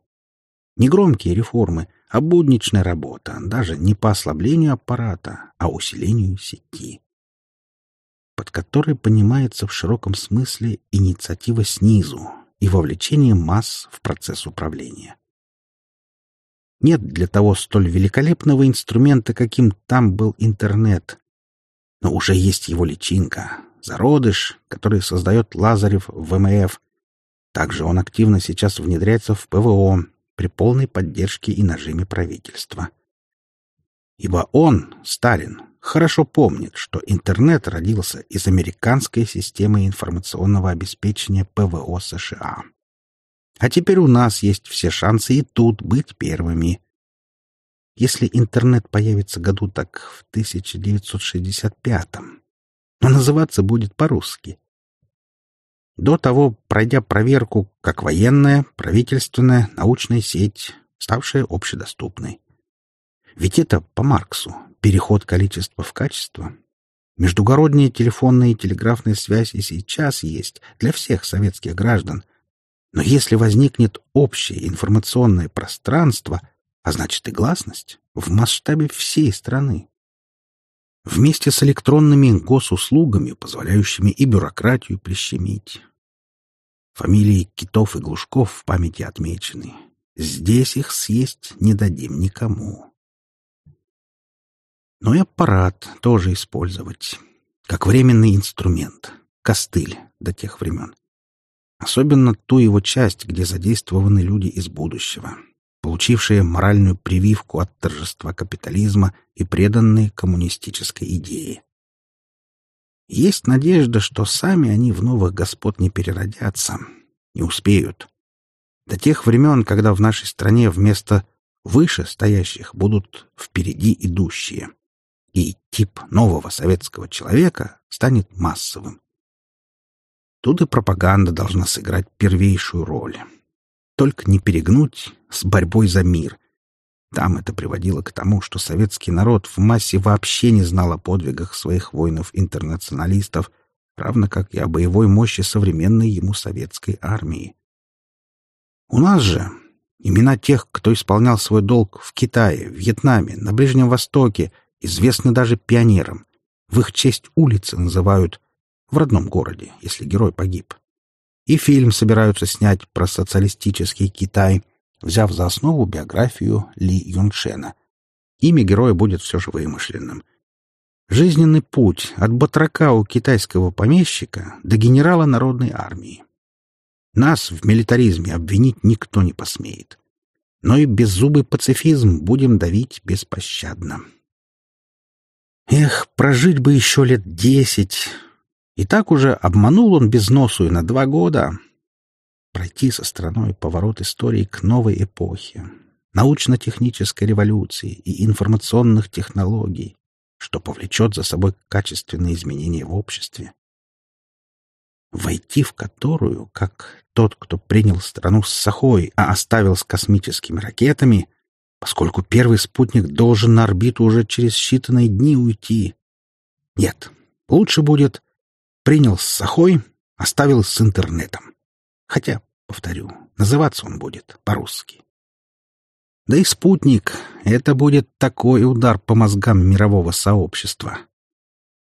Негромкие реформы, а будничная работа, даже не по ослаблению аппарата, а усилению сети, под которой понимается в широком смысле инициатива снизу и вовлечение масс в процесс управления. Нет для того столь великолепного инструмента, каким там был интернет. Но уже есть его личинка, зародыш, который создает Лазарев в ВМФ. Также он активно сейчас внедряется в ПВО при полной поддержке и нажиме правительства. Ибо он, Сталин, хорошо помнит, что интернет родился из американской системы информационного обеспечения ПВО США. А теперь у нас есть все шансы и тут быть первыми. Если интернет появится году так в 1965-м, но называться будет по-русски. До того, пройдя проверку как военная, правительственная, научная сеть, ставшая общедоступной. Ведь это по Марксу переход количества в качество. Междугородняя телефонная и телеграфная связь и сейчас есть для всех советских граждан, но если возникнет общее информационное пространство, а значит и гласность, в масштабе всей страны, вместе с электронными госуслугами, позволяющими и бюрократию прищемить. Фамилии Китов и Глушков в памяти отмечены. Здесь их съесть не дадим никому. Но и аппарат тоже использовать, как временный инструмент, костыль до тех времен. Особенно ту его часть, где задействованы люди из будущего, получившие моральную прививку от торжества капитализма и преданные коммунистической идее. Есть надежда, что сами они в новых господ не переродятся, не успеют. До тех времен, когда в нашей стране вместо выше стоящих будут впереди идущие, и тип нового советского человека станет массовым. Тут и пропаганда должна сыграть первейшую роль. Только не перегнуть с борьбой за мир. Там это приводило к тому, что советский народ в массе вообще не знал о подвигах своих воинов-интернационалистов, равно как и о боевой мощи современной ему советской армии. У нас же имена тех, кто исполнял свой долг в Китае, Вьетнаме, на Ближнем Востоке, известны даже пионерам. В их честь улицы называют в родном городе, если герой погиб. И фильм собираются снять про социалистический Китай, взяв за основу биографию Ли Юншена. Имя героя будет все же вымышленным. Жизненный путь от батрака у китайского помещика до генерала народной армии. Нас в милитаризме обвинить никто не посмеет. Но и беззубый пацифизм будем давить беспощадно. Эх, прожить бы еще лет десять. И так уже обманул он без носу и на два года. Пройти со стороной поворот истории к новой эпохе, научно-технической революции и информационных технологий, что повлечет за собой качественные изменения в обществе войти в которую, как тот, кто принял страну с Сахой, а оставил с космическими ракетами, поскольку первый спутник должен на орбиту уже через считанные дни уйти. Нет, лучше будет принял с Сахой, оставил с интернетом. Хотя, повторю, называться он будет по-русски. Да и спутник — это будет такой удар по мозгам мирового сообщества,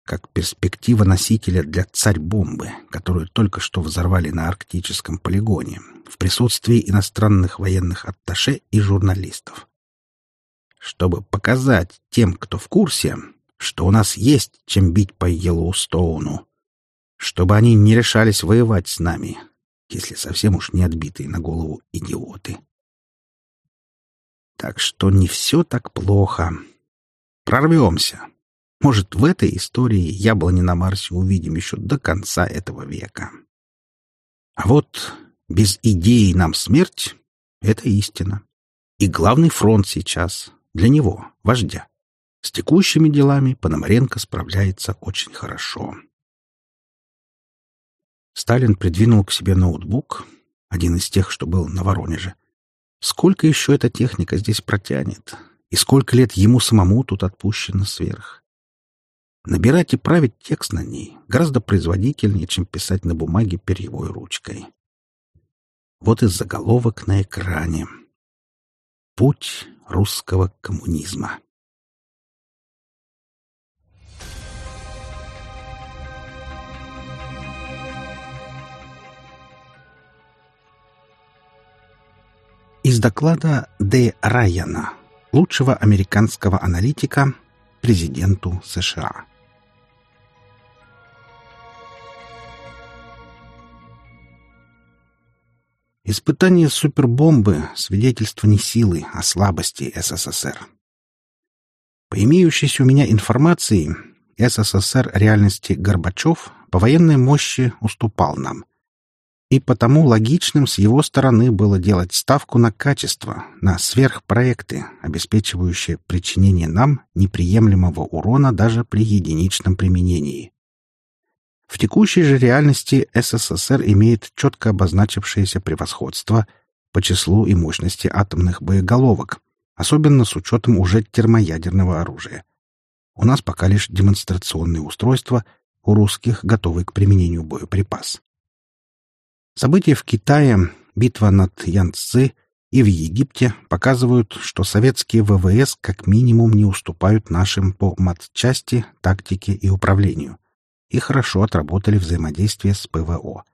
как перспектива носителя для царь-бомбы, которую только что взорвали на арктическом полигоне в присутствии иностранных военных атташе и журналистов. Чтобы показать тем, кто в курсе, что у нас есть чем бить по Йеллоустоуну, чтобы они не решались воевать с нами, если совсем уж не отбитые на голову идиоты. Так что не все так плохо. Прорвемся. Может, в этой истории яблони на Марсе увидим еще до конца этого века. А вот без идеи нам смерть — это истина. И главный фронт сейчас для него, вождя. С текущими делами Пономаренко справляется очень хорошо. Сталин придвинул к себе ноутбук, один из тех, что был на Воронеже. Сколько еще эта техника здесь протянет? И сколько лет ему самому тут отпущено сверх? Набирать и править текст на ней гораздо производительнее, чем писать на бумаге перьевой ручкой. Вот и заголовок на экране. Путь русского коммунизма. Из доклада Д. Райана, лучшего американского аналитика, президенту США. Испытание супербомбы — свидетельство не силы, а слабости СССР. По имеющейся у меня информации, СССР реальности Горбачев по военной мощи уступал нам. И потому логичным с его стороны было делать ставку на качество, на сверхпроекты, обеспечивающие причинение нам неприемлемого урона даже при единичном применении. В текущей же реальности СССР имеет четко обозначившееся превосходство по числу и мощности атомных боеголовок, особенно с учетом уже термоядерного оружия. У нас пока лишь демонстрационные устройства, у русских готовый к применению боеприпас. События в Китае, битва над Янцзы и в Египте показывают, что советские ВВС как минимум не уступают нашим по матчасти, тактике и управлению и хорошо отработали взаимодействие с ПВО.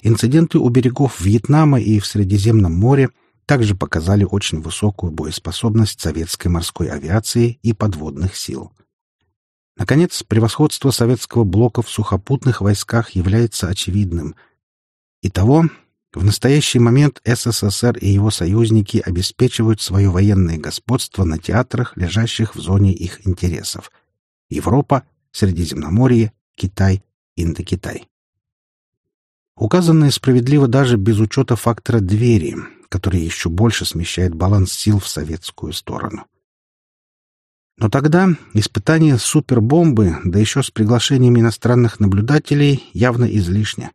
Инциденты у берегов Вьетнама и в Средиземном море также показали очень высокую боеспособность советской морской авиации и подводных сил. Наконец, превосходство советского блока в сухопутных войсках является очевидным. Итого, в настоящий момент СССР и его союзники обеспечивают свое военное господство на театрах, лежащих в зоне их интересов. Европа, Средиземноморье Китай, Индокитай. Указанное справедливо даже без учета фактора двери, который еще больше смещает баланс сил в советскую сторону. Но тогда испытание супербомбы, да еще с приглашением иностранных наблюдателей, явно излишне.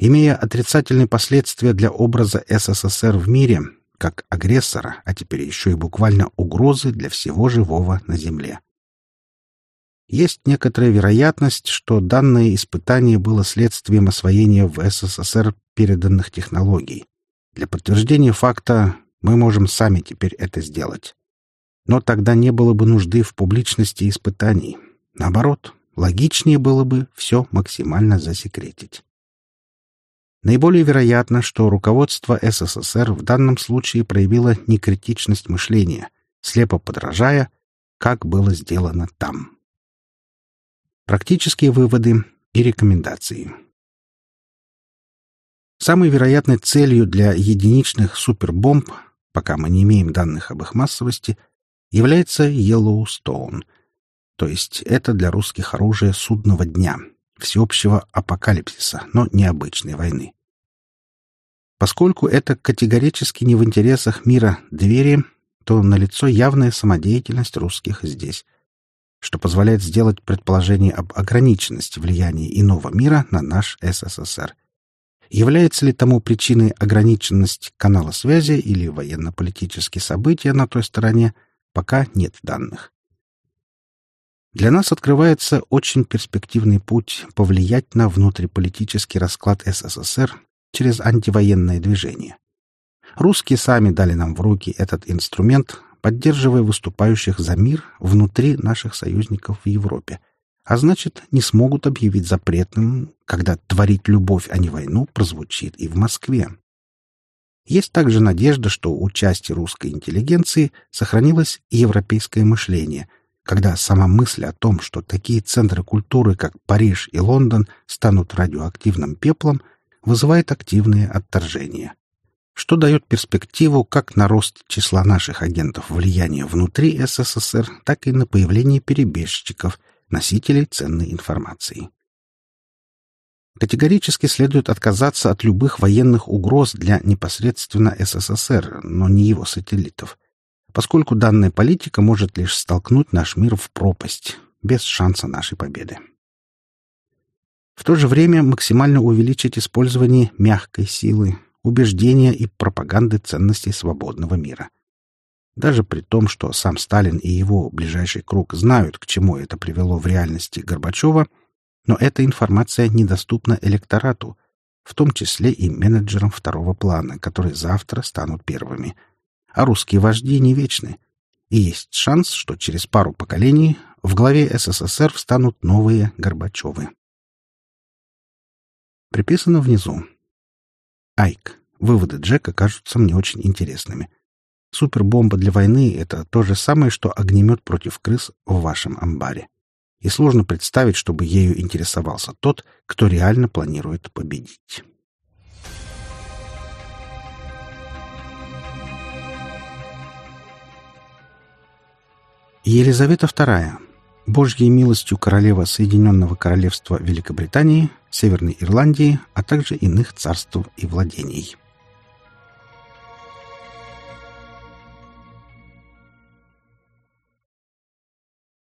Имея отрицательные последствия для образа СССР в мире, как агрессора, а теперь еще и буквально угрозы для всего живого на Земле. Есть некоторая вероятность, что данное испытание было следствием освоения в СССР переданных технологий. Для подтверждения факта мы можем сами теперь это сделать. Но тогда не было бы нужды в публичности испытаний. Наоборот, логичнее было бы все максимально засекретить. Наиболее вероятно, что руководство СССР в данном случае проявило некритичность мышления, слепо подражая, как было сделано там. Практические выводы и рекомендации. Самой вероятной целью для единичных супербомб, пока мы не имеем данных об их массовости, является Йеллоустоун, то есть это для русских оружие судного дня — всеобщего апокалипсиса, но необычной войны. Поскольку это категорически не в интересах мира двери, то налицо явная самодеятельность русских здесь, что позволяет сделать предположение об ограниченности влияния иного мира на наш СССР. Является ли тому причиной ограниченность канала связи или военно-политические события на той стороне, пока нет данных. Для нас открывается очень перспективный путь повлиять на внутриполитический расклад СССР через антивоенное движение. Русские сами дали нам в руки этот инструмент, поддерживая выступающих за мир внутри наших союзников в Европе, а значит, не смогут объявить запретным, когда «творить любовь, а не войну» прозвучит и в Москве. Есть также надежда, что у части русской интеллигенции сохранилось европейское мышление, когда сама мысль о том, что такие центры культуры, как Париж и Лондон, станут радиоактивным пеплом, вызывает активное отторжение, что дает перспективу как на рост числа наших агентов влияния внутри СССР, так и на появление перебежчиков, носителей ценной информации. Категорически следует отказаться от любых военных угроз для непосредственно СССР, но не его сателлитов, поскольку данная политика может лишь столкнуть наш мир в пропасть, без шанса нашей победы. В то же время максимально увеличить использование мягкой силы, убеждения и пропаганды ценностей свободного мира. Даже при том, что сам Сталин и его ближайший круг знают, к чему это привело в реальности Горбачева – но эта информация недоступна электорату, в том числе и менеджерам второго плана, которые завтра станут первыми. А русские вожди не вечны. И есть шанс, что через пару поколений в главе СССР встанут новые Горбачевы. Приписано внизу. Айк. Выводы Джека кажутся мне очень интересными. Супербомба для войны — это то же самое, что огнемет против крыс в вашем амбаре и сложно представить, чтобы ею интересовался тот, кто реально планирует победить. Елизавета II, Божьей милостью королева Соединенного Королевства Великобритании, Северной Ирландии, а также иных царств и владений.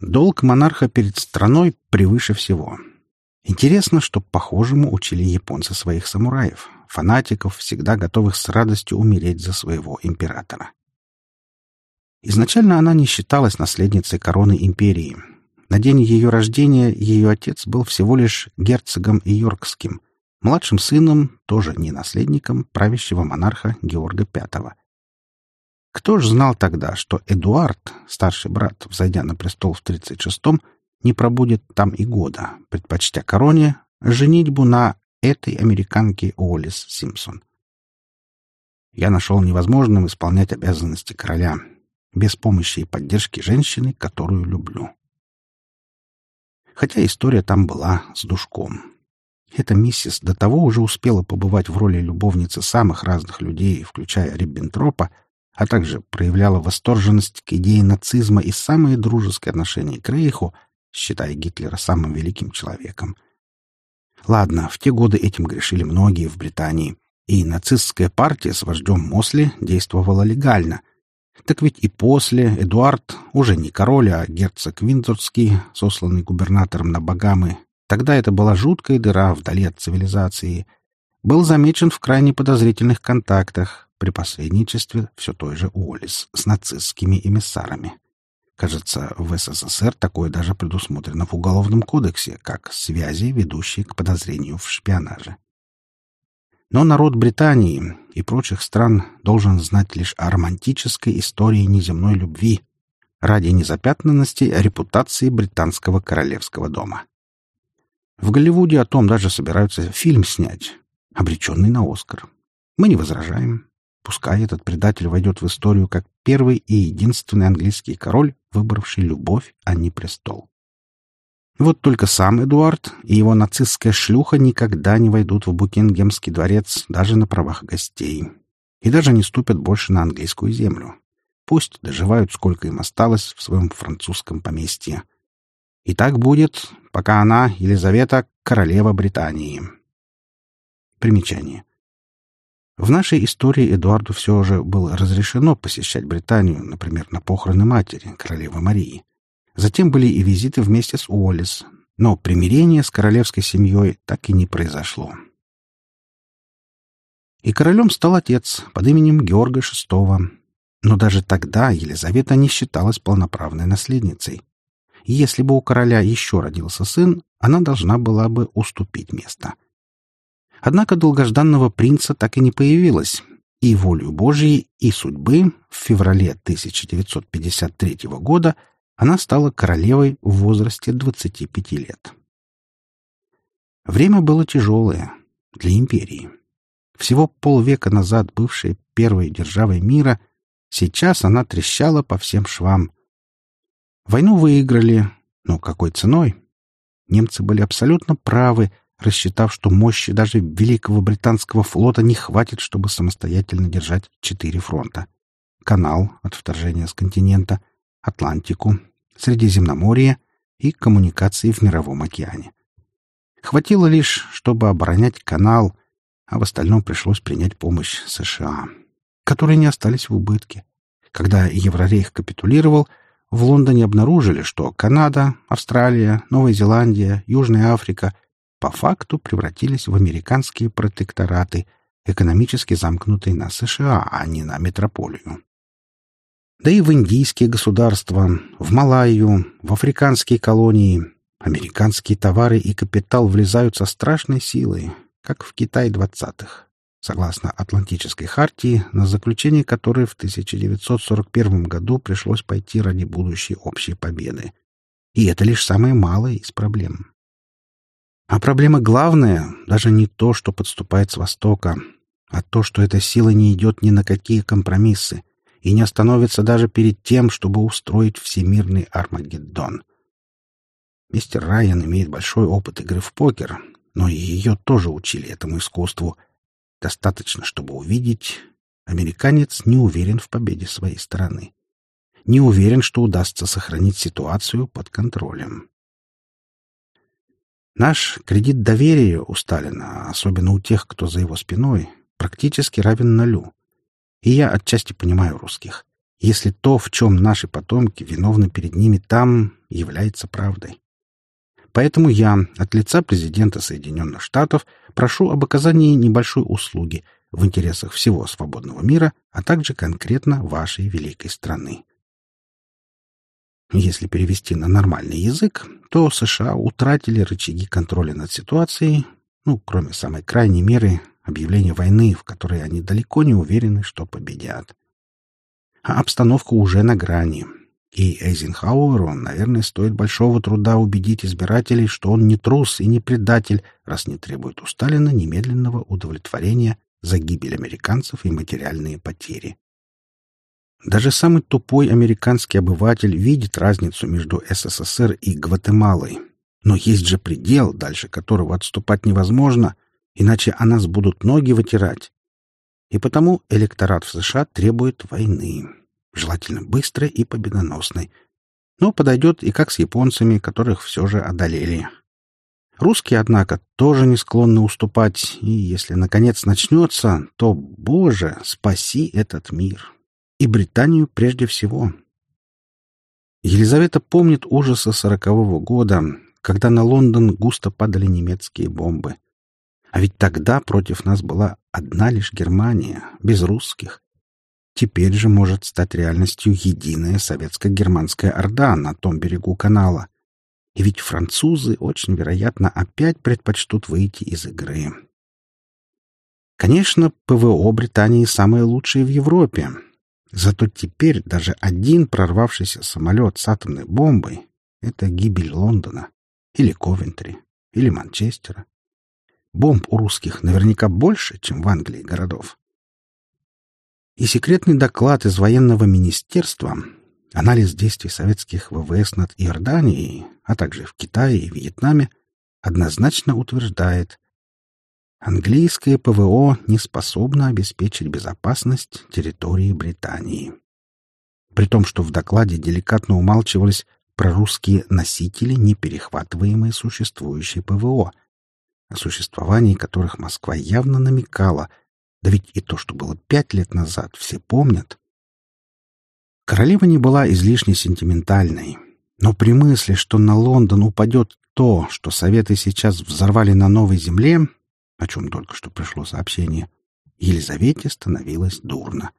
Долг монарха перед страной превыше всего. Интересно, что похожему учили японцы своих самураев, фанатиков, всегда готовых с радостью умереть за своего императора. Изначально она не считалась наследницей короны империи. На день ее рождения ее отец был всего лишь герцогом Йоркским, младшим сыном, тоже не наследником, правящего монарха Георга V. Кто ж знал тогда, что Эдуард, старший брат, взойдя на престол в 36-м, не пробудет там и года, предпочтя короне женитьбу на этой американке Уоллес Симпсон. Я нашел невозможным исполнять обязанности короля без помощи и поддержки женщины, которую люблю. Хотя история там была с душком. Эта миссис до того уже успела побывать в роли любовницы самых разных людей, включая Риббентропа, а также проявляла восторженность к идее нацизма и самое дружеское отношение к Рейху, считая Гитлера самым великим человеком. Ладно, в те годы этим грешили многие в Британии, и нацистская партия с вождем Мосли действовала легально. Так ведь и после Эдуард, уже не король, а герцог Виндзорский, сосланный губернатором на Багамы, тогда это была жуткая дыра вдали от цивилизации, был замечен в крайне подозрительных контактах, при посредничестве все той же Уоллес с нацистскими эмиссарами. Кажется, в СССР такое даже предусмотрено в Уголовном кодексе, как связи, ведущие к подозрению в шпионаже. Но народ Британии и прочих стран должен знать лишь о романтической истории неземной любви ради незапятнанности репутации британского королевского дома. В Голливуде о том даже собираются фильм снять, обреченный на Оскар. Мы не возражаем. Пускай этот предатель войдет в историю как первый и единственный английский король, выбравший любовь, а не престол. Вот только сам Эдуард и его нацистская шлюха никогда не войдут в Букингемский дворец даже на правах гостей. И даже не ступят больше на английскую землю. Пусть доживают, сколько им осталось в своем французском поместье. И так будет, пока она, Елизавета, королева Британии. Примечание. В нашей истории Эдуарду все же было разрешено посещать Британию, например, на похороны матери, королевы Марии. Затем были и визиты вместе с Уоллес, но примирение с королевской семьей так и не произошло. И королем стал отец под именем Георга VI. Но даже тогда Елизавета не считалась полноправной наследницей. Если бы у короля еще родился сын, она должна была бы уступить место — Однако долгожданного принца так и не появилось, и волю Божьей, и судьбы в феврале 1953 года она стала королевой в возрасте 25 лет. Время было тяжелое для империи. Всего полвека назад бывшая первой державой мира, сейчас она трещала по всем швам. Войну выиграли, но какой ценой? Немцы были абсолютно правы — рассчитав, что мощи даже Великого Британского флота не хватит, чтобы самостоятельно держать четыре фронта. Канал от вторжения с континента, Атлантику, Средиземноморье и коммуникации в Мировом океане. Хватило лишь, чтобы оборонять канал, а в остальном пришлось принять помощь США, которые не остались в убытке. Когда Еврорейх капитулировал, в Лондоне обнаружили, что Канада, Австралия, Новая Зеландия, Южная Африка по факту превратились в американские протектораты, экономически замкнутые на США, а не на метрополию. Да и в индийские государства, в Малайю, в африканские колонии американские товары и капитал влезают со страшной силой, как в Китай двадцатых, согласно Атлантической хартии, на заключение которой в 1941 году пришлось пойти ради будущей общей победы. И это лишь самое малое из проблем. А проблема главная даже не то, что подступает с востока, а то, что эта сила не идет ни на какие компромиссы и не остановится даже перед тем, чтобы устроить всемирный Армагеддон. Мистер Райан имеет большой опыт игры в покер, но и ее тоже учили этому искусству. Достаточно, чтобы увидеть, американец не уверен в победе своей стороны. Не уверен, что удастся сохранить ситуацию под контролем. Наш кредит доверия у Сталина, особенно у тех, кто за его спиной, практически равен нулю. И я отчасти понимаю русских. Если то, в чем наши потомки виновны перед ними там, является правдой. Поэтому я от лица президента Соединенных Штатов прошу об оказании небольшой услуги в интересах всего свободного мира, а также конкретно вашей великой страны. Если перевести на нормальный язык, то США утратили рычаги контроля над ситуацией, ну, кроме самой крайней меры объявления войны, в которой они далеко не уверены, что победят. А обстановка уже на грани. И Эйзенхауэру, наверное, стоит большого труда убедить избирателей, что он не трус и не предатель, раз не требует у Сталина немедленного удовлетворения за гибель американцев и материальные потери. Даже самый тупой американский обыватель видит разницу между СССР и Гватемалой. Но есть же предел, дальше которого отступать невозможно, иначе о нас будут ноги вытирать. И потому электорат в США требует войны, желательно быстрой и победоносной. Но подойдет и как с японцами, которых все же одолели. Русские, однако, тоже не склонны уступать, и если наконец начнется, то, Боже, спаси этот мир и Британию прежде всего. Елизавета помнит ужасы сорокового года, когда на Лондон густо падали немецкие бомбы. А ведь тогда против нас была одна лишь Германия, без русских. Теперь же может стать реальностью единая советско-германская орда на том берегу канала. И ведь французы очень вероятно опять предпочтут выйти из игры. Конечно, ПВО Британии самое лучшее в Европе. Зато теперь даже один прорвавшийся самолет с атомной бомбой — это гибель Лондона или Ковентри или Манчестера. Бомб у русских наверняка больше, чем в Англии городов. И секретный доклад из военного министерства, анализ действий советских ВВС над Иорданией, а также в Китае и Вьетнаме, однозначно утверждает, английское ПВО не способно обеспечить безопасность территории Британии. При том, что в докладе деликатно умалчивались про русские носители, неперехватываемые существующие ПВО, о существовании которых Москва явно намекала – да ведь и то, что было пять лет назад, все помнят. Королева не была излишне сентиментальной, но при мысли, что на Лондон упадет то, что Советы сейчас взорвали на Новой Земле, о чем только что пришло сообщение, Елизавете становилось дурно.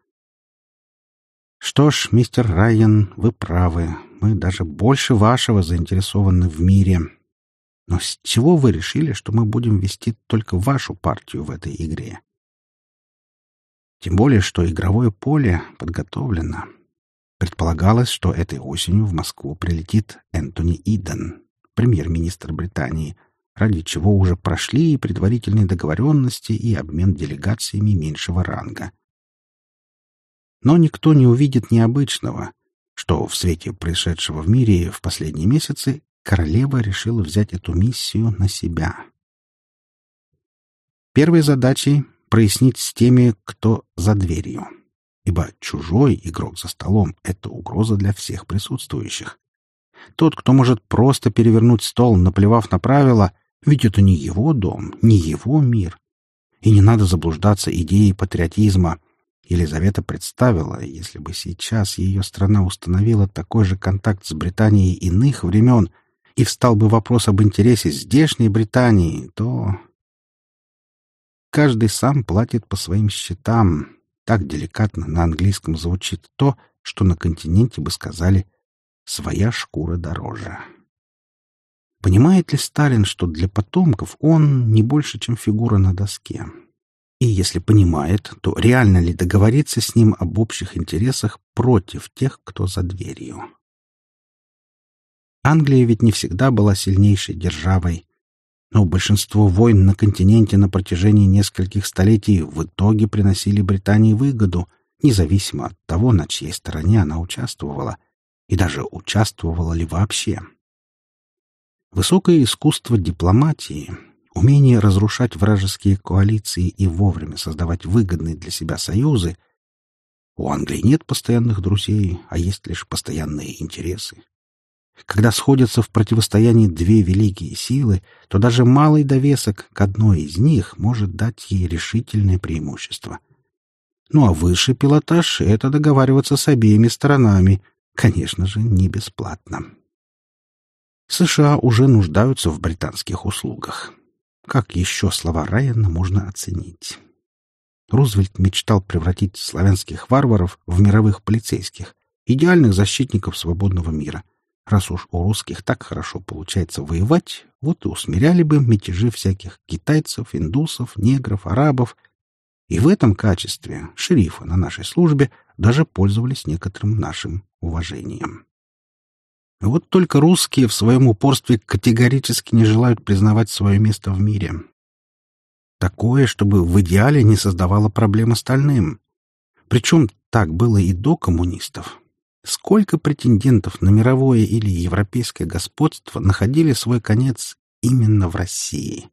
«Что ж, мистер Райан, вы правы. Мы даже больше вашего заинтересованы в мире. Но с чего вы решили, что мы будем вести только вашу партию в этой игре?» Тем более, что игровое поле подготовлено. Предполагалось, что этой осенью в Москву прилетит Энтони Иден, премьер-министр Британии, ради чего уже прошли предварительные договоренности и обмен делегациями меньшего ранга. Но никто не увидит необычного, что в свете происшедшего в мире в последние месяцы королева решила взять эту миссию на себя. Первой задачей прояснить с теми, кто за дверью. Ибо чужой игрок за столом — это угроза для всех присутствующих. Тот, кто может просто перевернуть стол, наплевав на правила, ведь это не его дом, не его мир. И не надо заблуждаться идеей патриотизма. Елизавета представила, если бы сейчас ее страна установила такой же контакт с Британией иных времен, и встал бы вопрос об интересе здешней Британии, то Каждый сам платит по своим счетам. Так деликатно на английском звучит то, что на континенте бы сказали «своя шкура дороже». Понимает ли Сталин, что для потомков он не больше, чем фигура на доске? И если понимает, то реально ли договориться с ним об общих интересах против тех, кто за дверью? Англия ведь не всегда была сильнейшей державой, но большинство войн на континенте на протяжении нескольких столетий в итоге приносили Британии выгоду, независимо от того, на чьей стороне она участвовала, и даже участвовала ли вообще. Высокое искусство дипломатии, умение разрушать вражеские коалиции и вовремя создавать выгодные для себя союзы — у Англии нет постоянных друзей, а есть лишь постоянные интересы. Когда сходятся в противостоянии две великие силы, то даже малый довесок к одной из них может дать ей решительное преимущество. Ну а высший пилотаж — это договариваться с обеими сторонами, конечно же, не бесплатно. США уже нуждаются в британских услугах. Как еще слова Райана можно оценить? Рузвельт мечтал превратить славянских варваров в мировых полицейских, идеальных защитников свободного мира — Раз уж у русских так хорошо получается воевать, вот и усмиряли бы мятежи всяких китайцев, индусов, негров, арабов. И в этом качестве шерифы на нашей службе даже пользовались некоторым нашим уважением. Вот только русские в своем упорстве категорически не желают признавать свое место в мире. Такое, чтобы в идеале не создавало проблем остальным. Причем так было и до коммунистов. Сколько претендентов на мировое или европейское господство находили свой конец именно в России?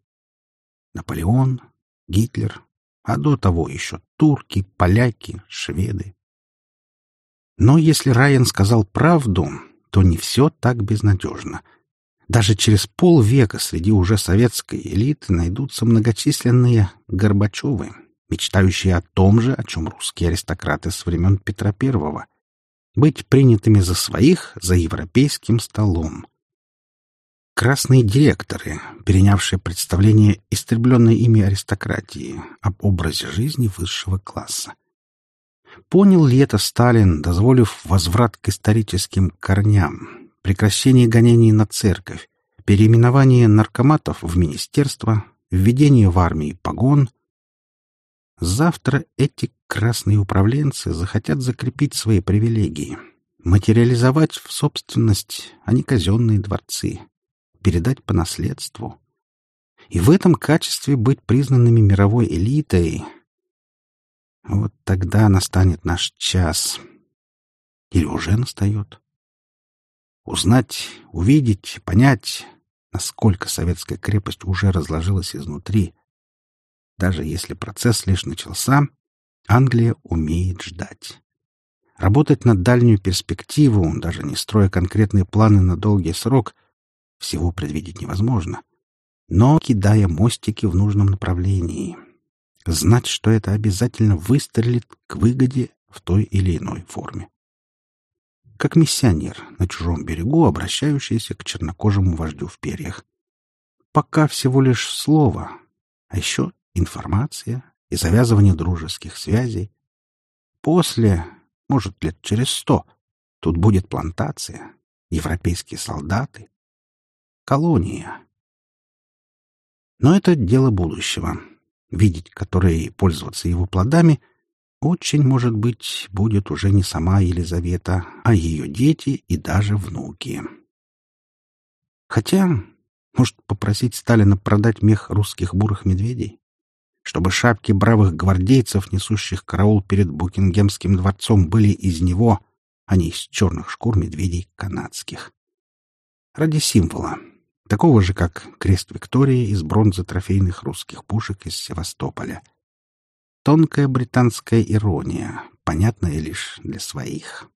Наполеон, Гитлер, а до того еще турки, поляки, шведы. Но если Райан сказал правду, то не все так безнадежно. Даже через полвека среди уже советской элиты найдутся многочисленные Горбачевы, мечтающие о том же, о чем русские аристократы с времен Петра Первого быть принятыми за своих за европейским столом. Красные директоры, перенявшие представление истребленной ими аристократии об образе жизни высшего класса. Понял ли это Сталин, дозволив возврат к историческим корням, прекращение гонений на церковь, переименование наркоматов в министерство, введение в армии погон? Завтра эти красные управленцы захотят закрепить свои привилегии, материализовать в собственность, а не казенные дворцы, передать по наследству. И в этом качестве быть признанными мировой элитой — вот тогда настанет наш час. Или уже настает. Узнать, увидеть, понять, насколько советская крепость уже разложилась изнутри. Даже если процесс лишь начался, Англия умеет ждать. Работать на дальнюю перспективу, даже не строя конкретные планы на долгий срок, всего предвидеть невозможно, но кидая мостики в нужном направлении — знать, что это обязательно выстрелит к выгоде в той или иной форме. Как миссионер на чужом берегу, обращающийся к чернокожему вождю в перьях. Пока всего лишь слово, а еще информация и завязывание дружеских связей. После, может, лет через сто, тут будет плантация, европейские солдаты, колония. Но это дело будущего видеть которое и пользоваться его плодами, очень, может быть, будет уже не сама Елизавета, а ее дети и даже внуки. Хотя, может, попросить Сталина продать мех русских бурых медведей? Чтобы шапки бравых гвардейцев, несущих караул перед Букингемским дворцом, были из него, а не из черных шкур медведей канадских. Ради символа, такого же, как крест Виктории из бронзы трофейных русских пушек из Севастополя. Тонкая британская ирония, понятная лишь для своих.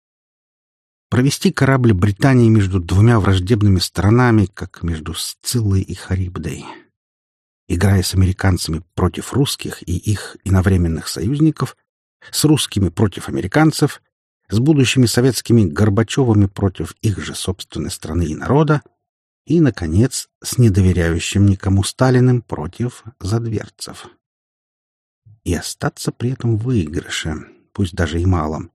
Провести корабль Британии между двумя враждебными сторонами, как между Сциллой и Харибдой. Играя с американцами против русских и их иновременных союзников, с русскими против американцев, с будущими советскими Горбачевыми против их же собственной страны и народа — и, наконец, с недоверяющим никому Сталиным против задверцев. И остаться при этом в выигрыше, пусть даже и малом.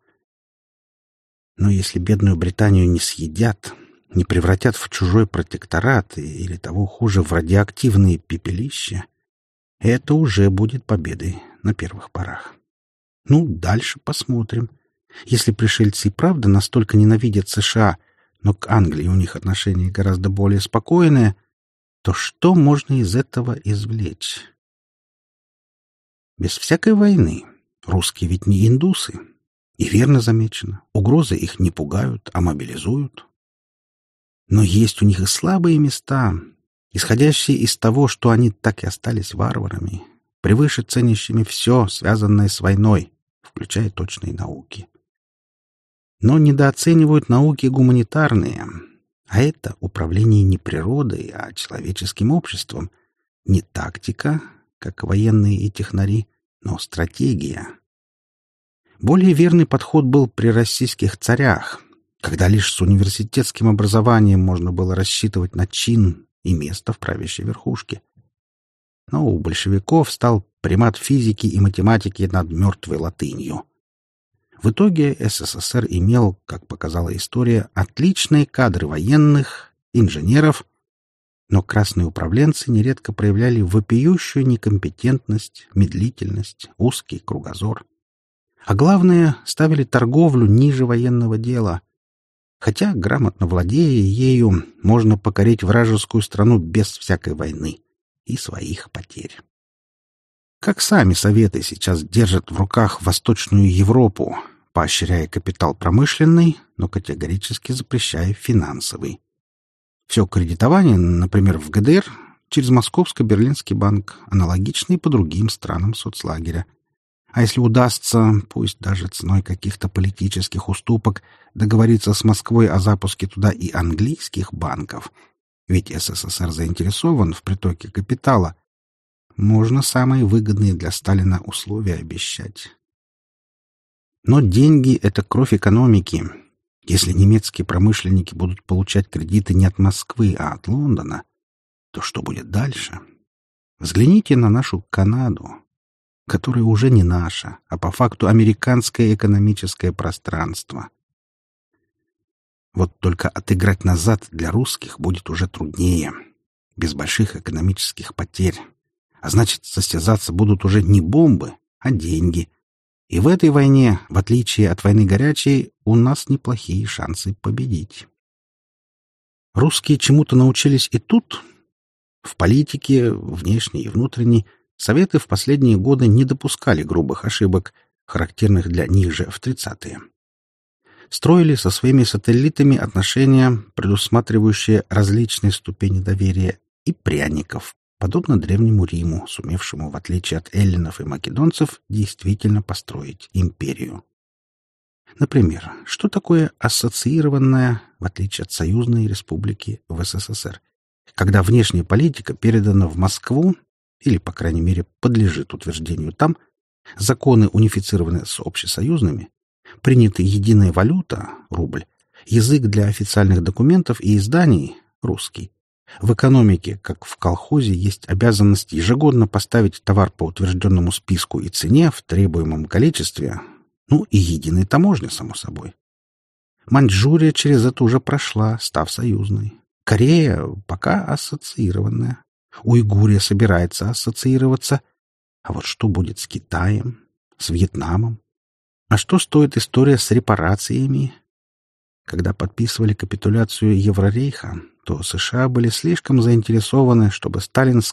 Но если бедную Британию не съедят, не превратят в чужой протекторат или, того хуже, в радиоактивные пепелища, это уже будет победой на первых порах. Ну, дальше посмотрим. Если пришельцы и правда настолько ненавидят США — но к Англии у них отношения гораздо более спокойные, то что можно из этого извлечь? Без всякой войны. Русские ведь не индусы. И верно замечено, угрозы их не пугают, а мобилизуют. Но есть у них и слабые места, исходящие из того, что они так и остались варварами, превыше ценящими все, связанное с войной, включая точные науки но недооценивают науки гуманитарные. А это управление не природой, а человеческим обществом. Не тактика, как военные и технари, но стратегия. Более верный подход был при российских царях, когда лишь с университетским образованием можно было рассчитывать на чин и место в правящей верхушке. Но у большевиков стал примат физики и математики над мертвой латынью — в итоге СССР имел, как показала история, отличные кадры военных, инженеров, но красные управленцы нередко проявляли вопиющую некомпетентность, медлительность, узкий кругозор. А главное, ставили торговлю ниже военного дела. Хотя, грамотно владея ею, можно покорить вражескую страну без всякой войны и своих потерь. Как сами Советы сейчас держат в руках Восточную Европу, поощряя капитал промышленный, но категорически запрещая финансовый. Все кредитование, например, в ГДР, через Московско-Берлинский банк, аналогичный по другим странам соцлагеря. А если удастся, пусть даже ценой каких-то политических уступок, договориться с Москвой о запуске туда и английских банков, ведь СССР заинтересован в притоке капитала, можно самые выгодные для Сталина условия обещать. Но деньги — это кровь экономики. Если немецкие промышленники будут получать кредиты не от Москвы, а от Лондона, то что будет дальше? Взгляните на нашу Канаду. Которое уже не наше, а по факту американское экономическое пространство. Вот только отыграть назад для русских будет уже труднее, без больших экономических потерь. А значит, состязаться будут уже не бомбы, а деньги. И в этой войне, в отличие от войны горячей, у нас неплохие шансы победить. Русские чему-то научились и тут. В политике, внешней и внутренней, Советы в последние годы не допускали грубых ошибок, характерных для них же в 30-е. Строили со своими сателлитами отношения, предусматривающие различные ступени доверия и пряников, подобно Древнему Риму, сумевшему, в отличие от эллинов и македонцев, действительно построить империю. Например, что такое ассоциированная, в отличие от союзной республики в СССР, когда внешняя политика передана в Москву или, по крайней мере, подлежит утверждению там, законы унифицированы с общесоюзными, принята единая валюта, рубль, язык для официальных документов и изданий, русский. В экономике, как в колхозе, есть обязанность ежегодно поставить товар по утвержденному списку и цене в требуемом количестве, ну и единая таможня, само собой. Маньчжурия через это уже прошла, став союзной. Корея пока ассоциированная. Уйгурия собирается ассоциироваться. А вот что будет с Китаем, с Вьетнамом? А что стоит история с репарациями? Когда подписывали капитуляцию Еврорейха, то США были слишком заинтересованы, чтобы Сталин с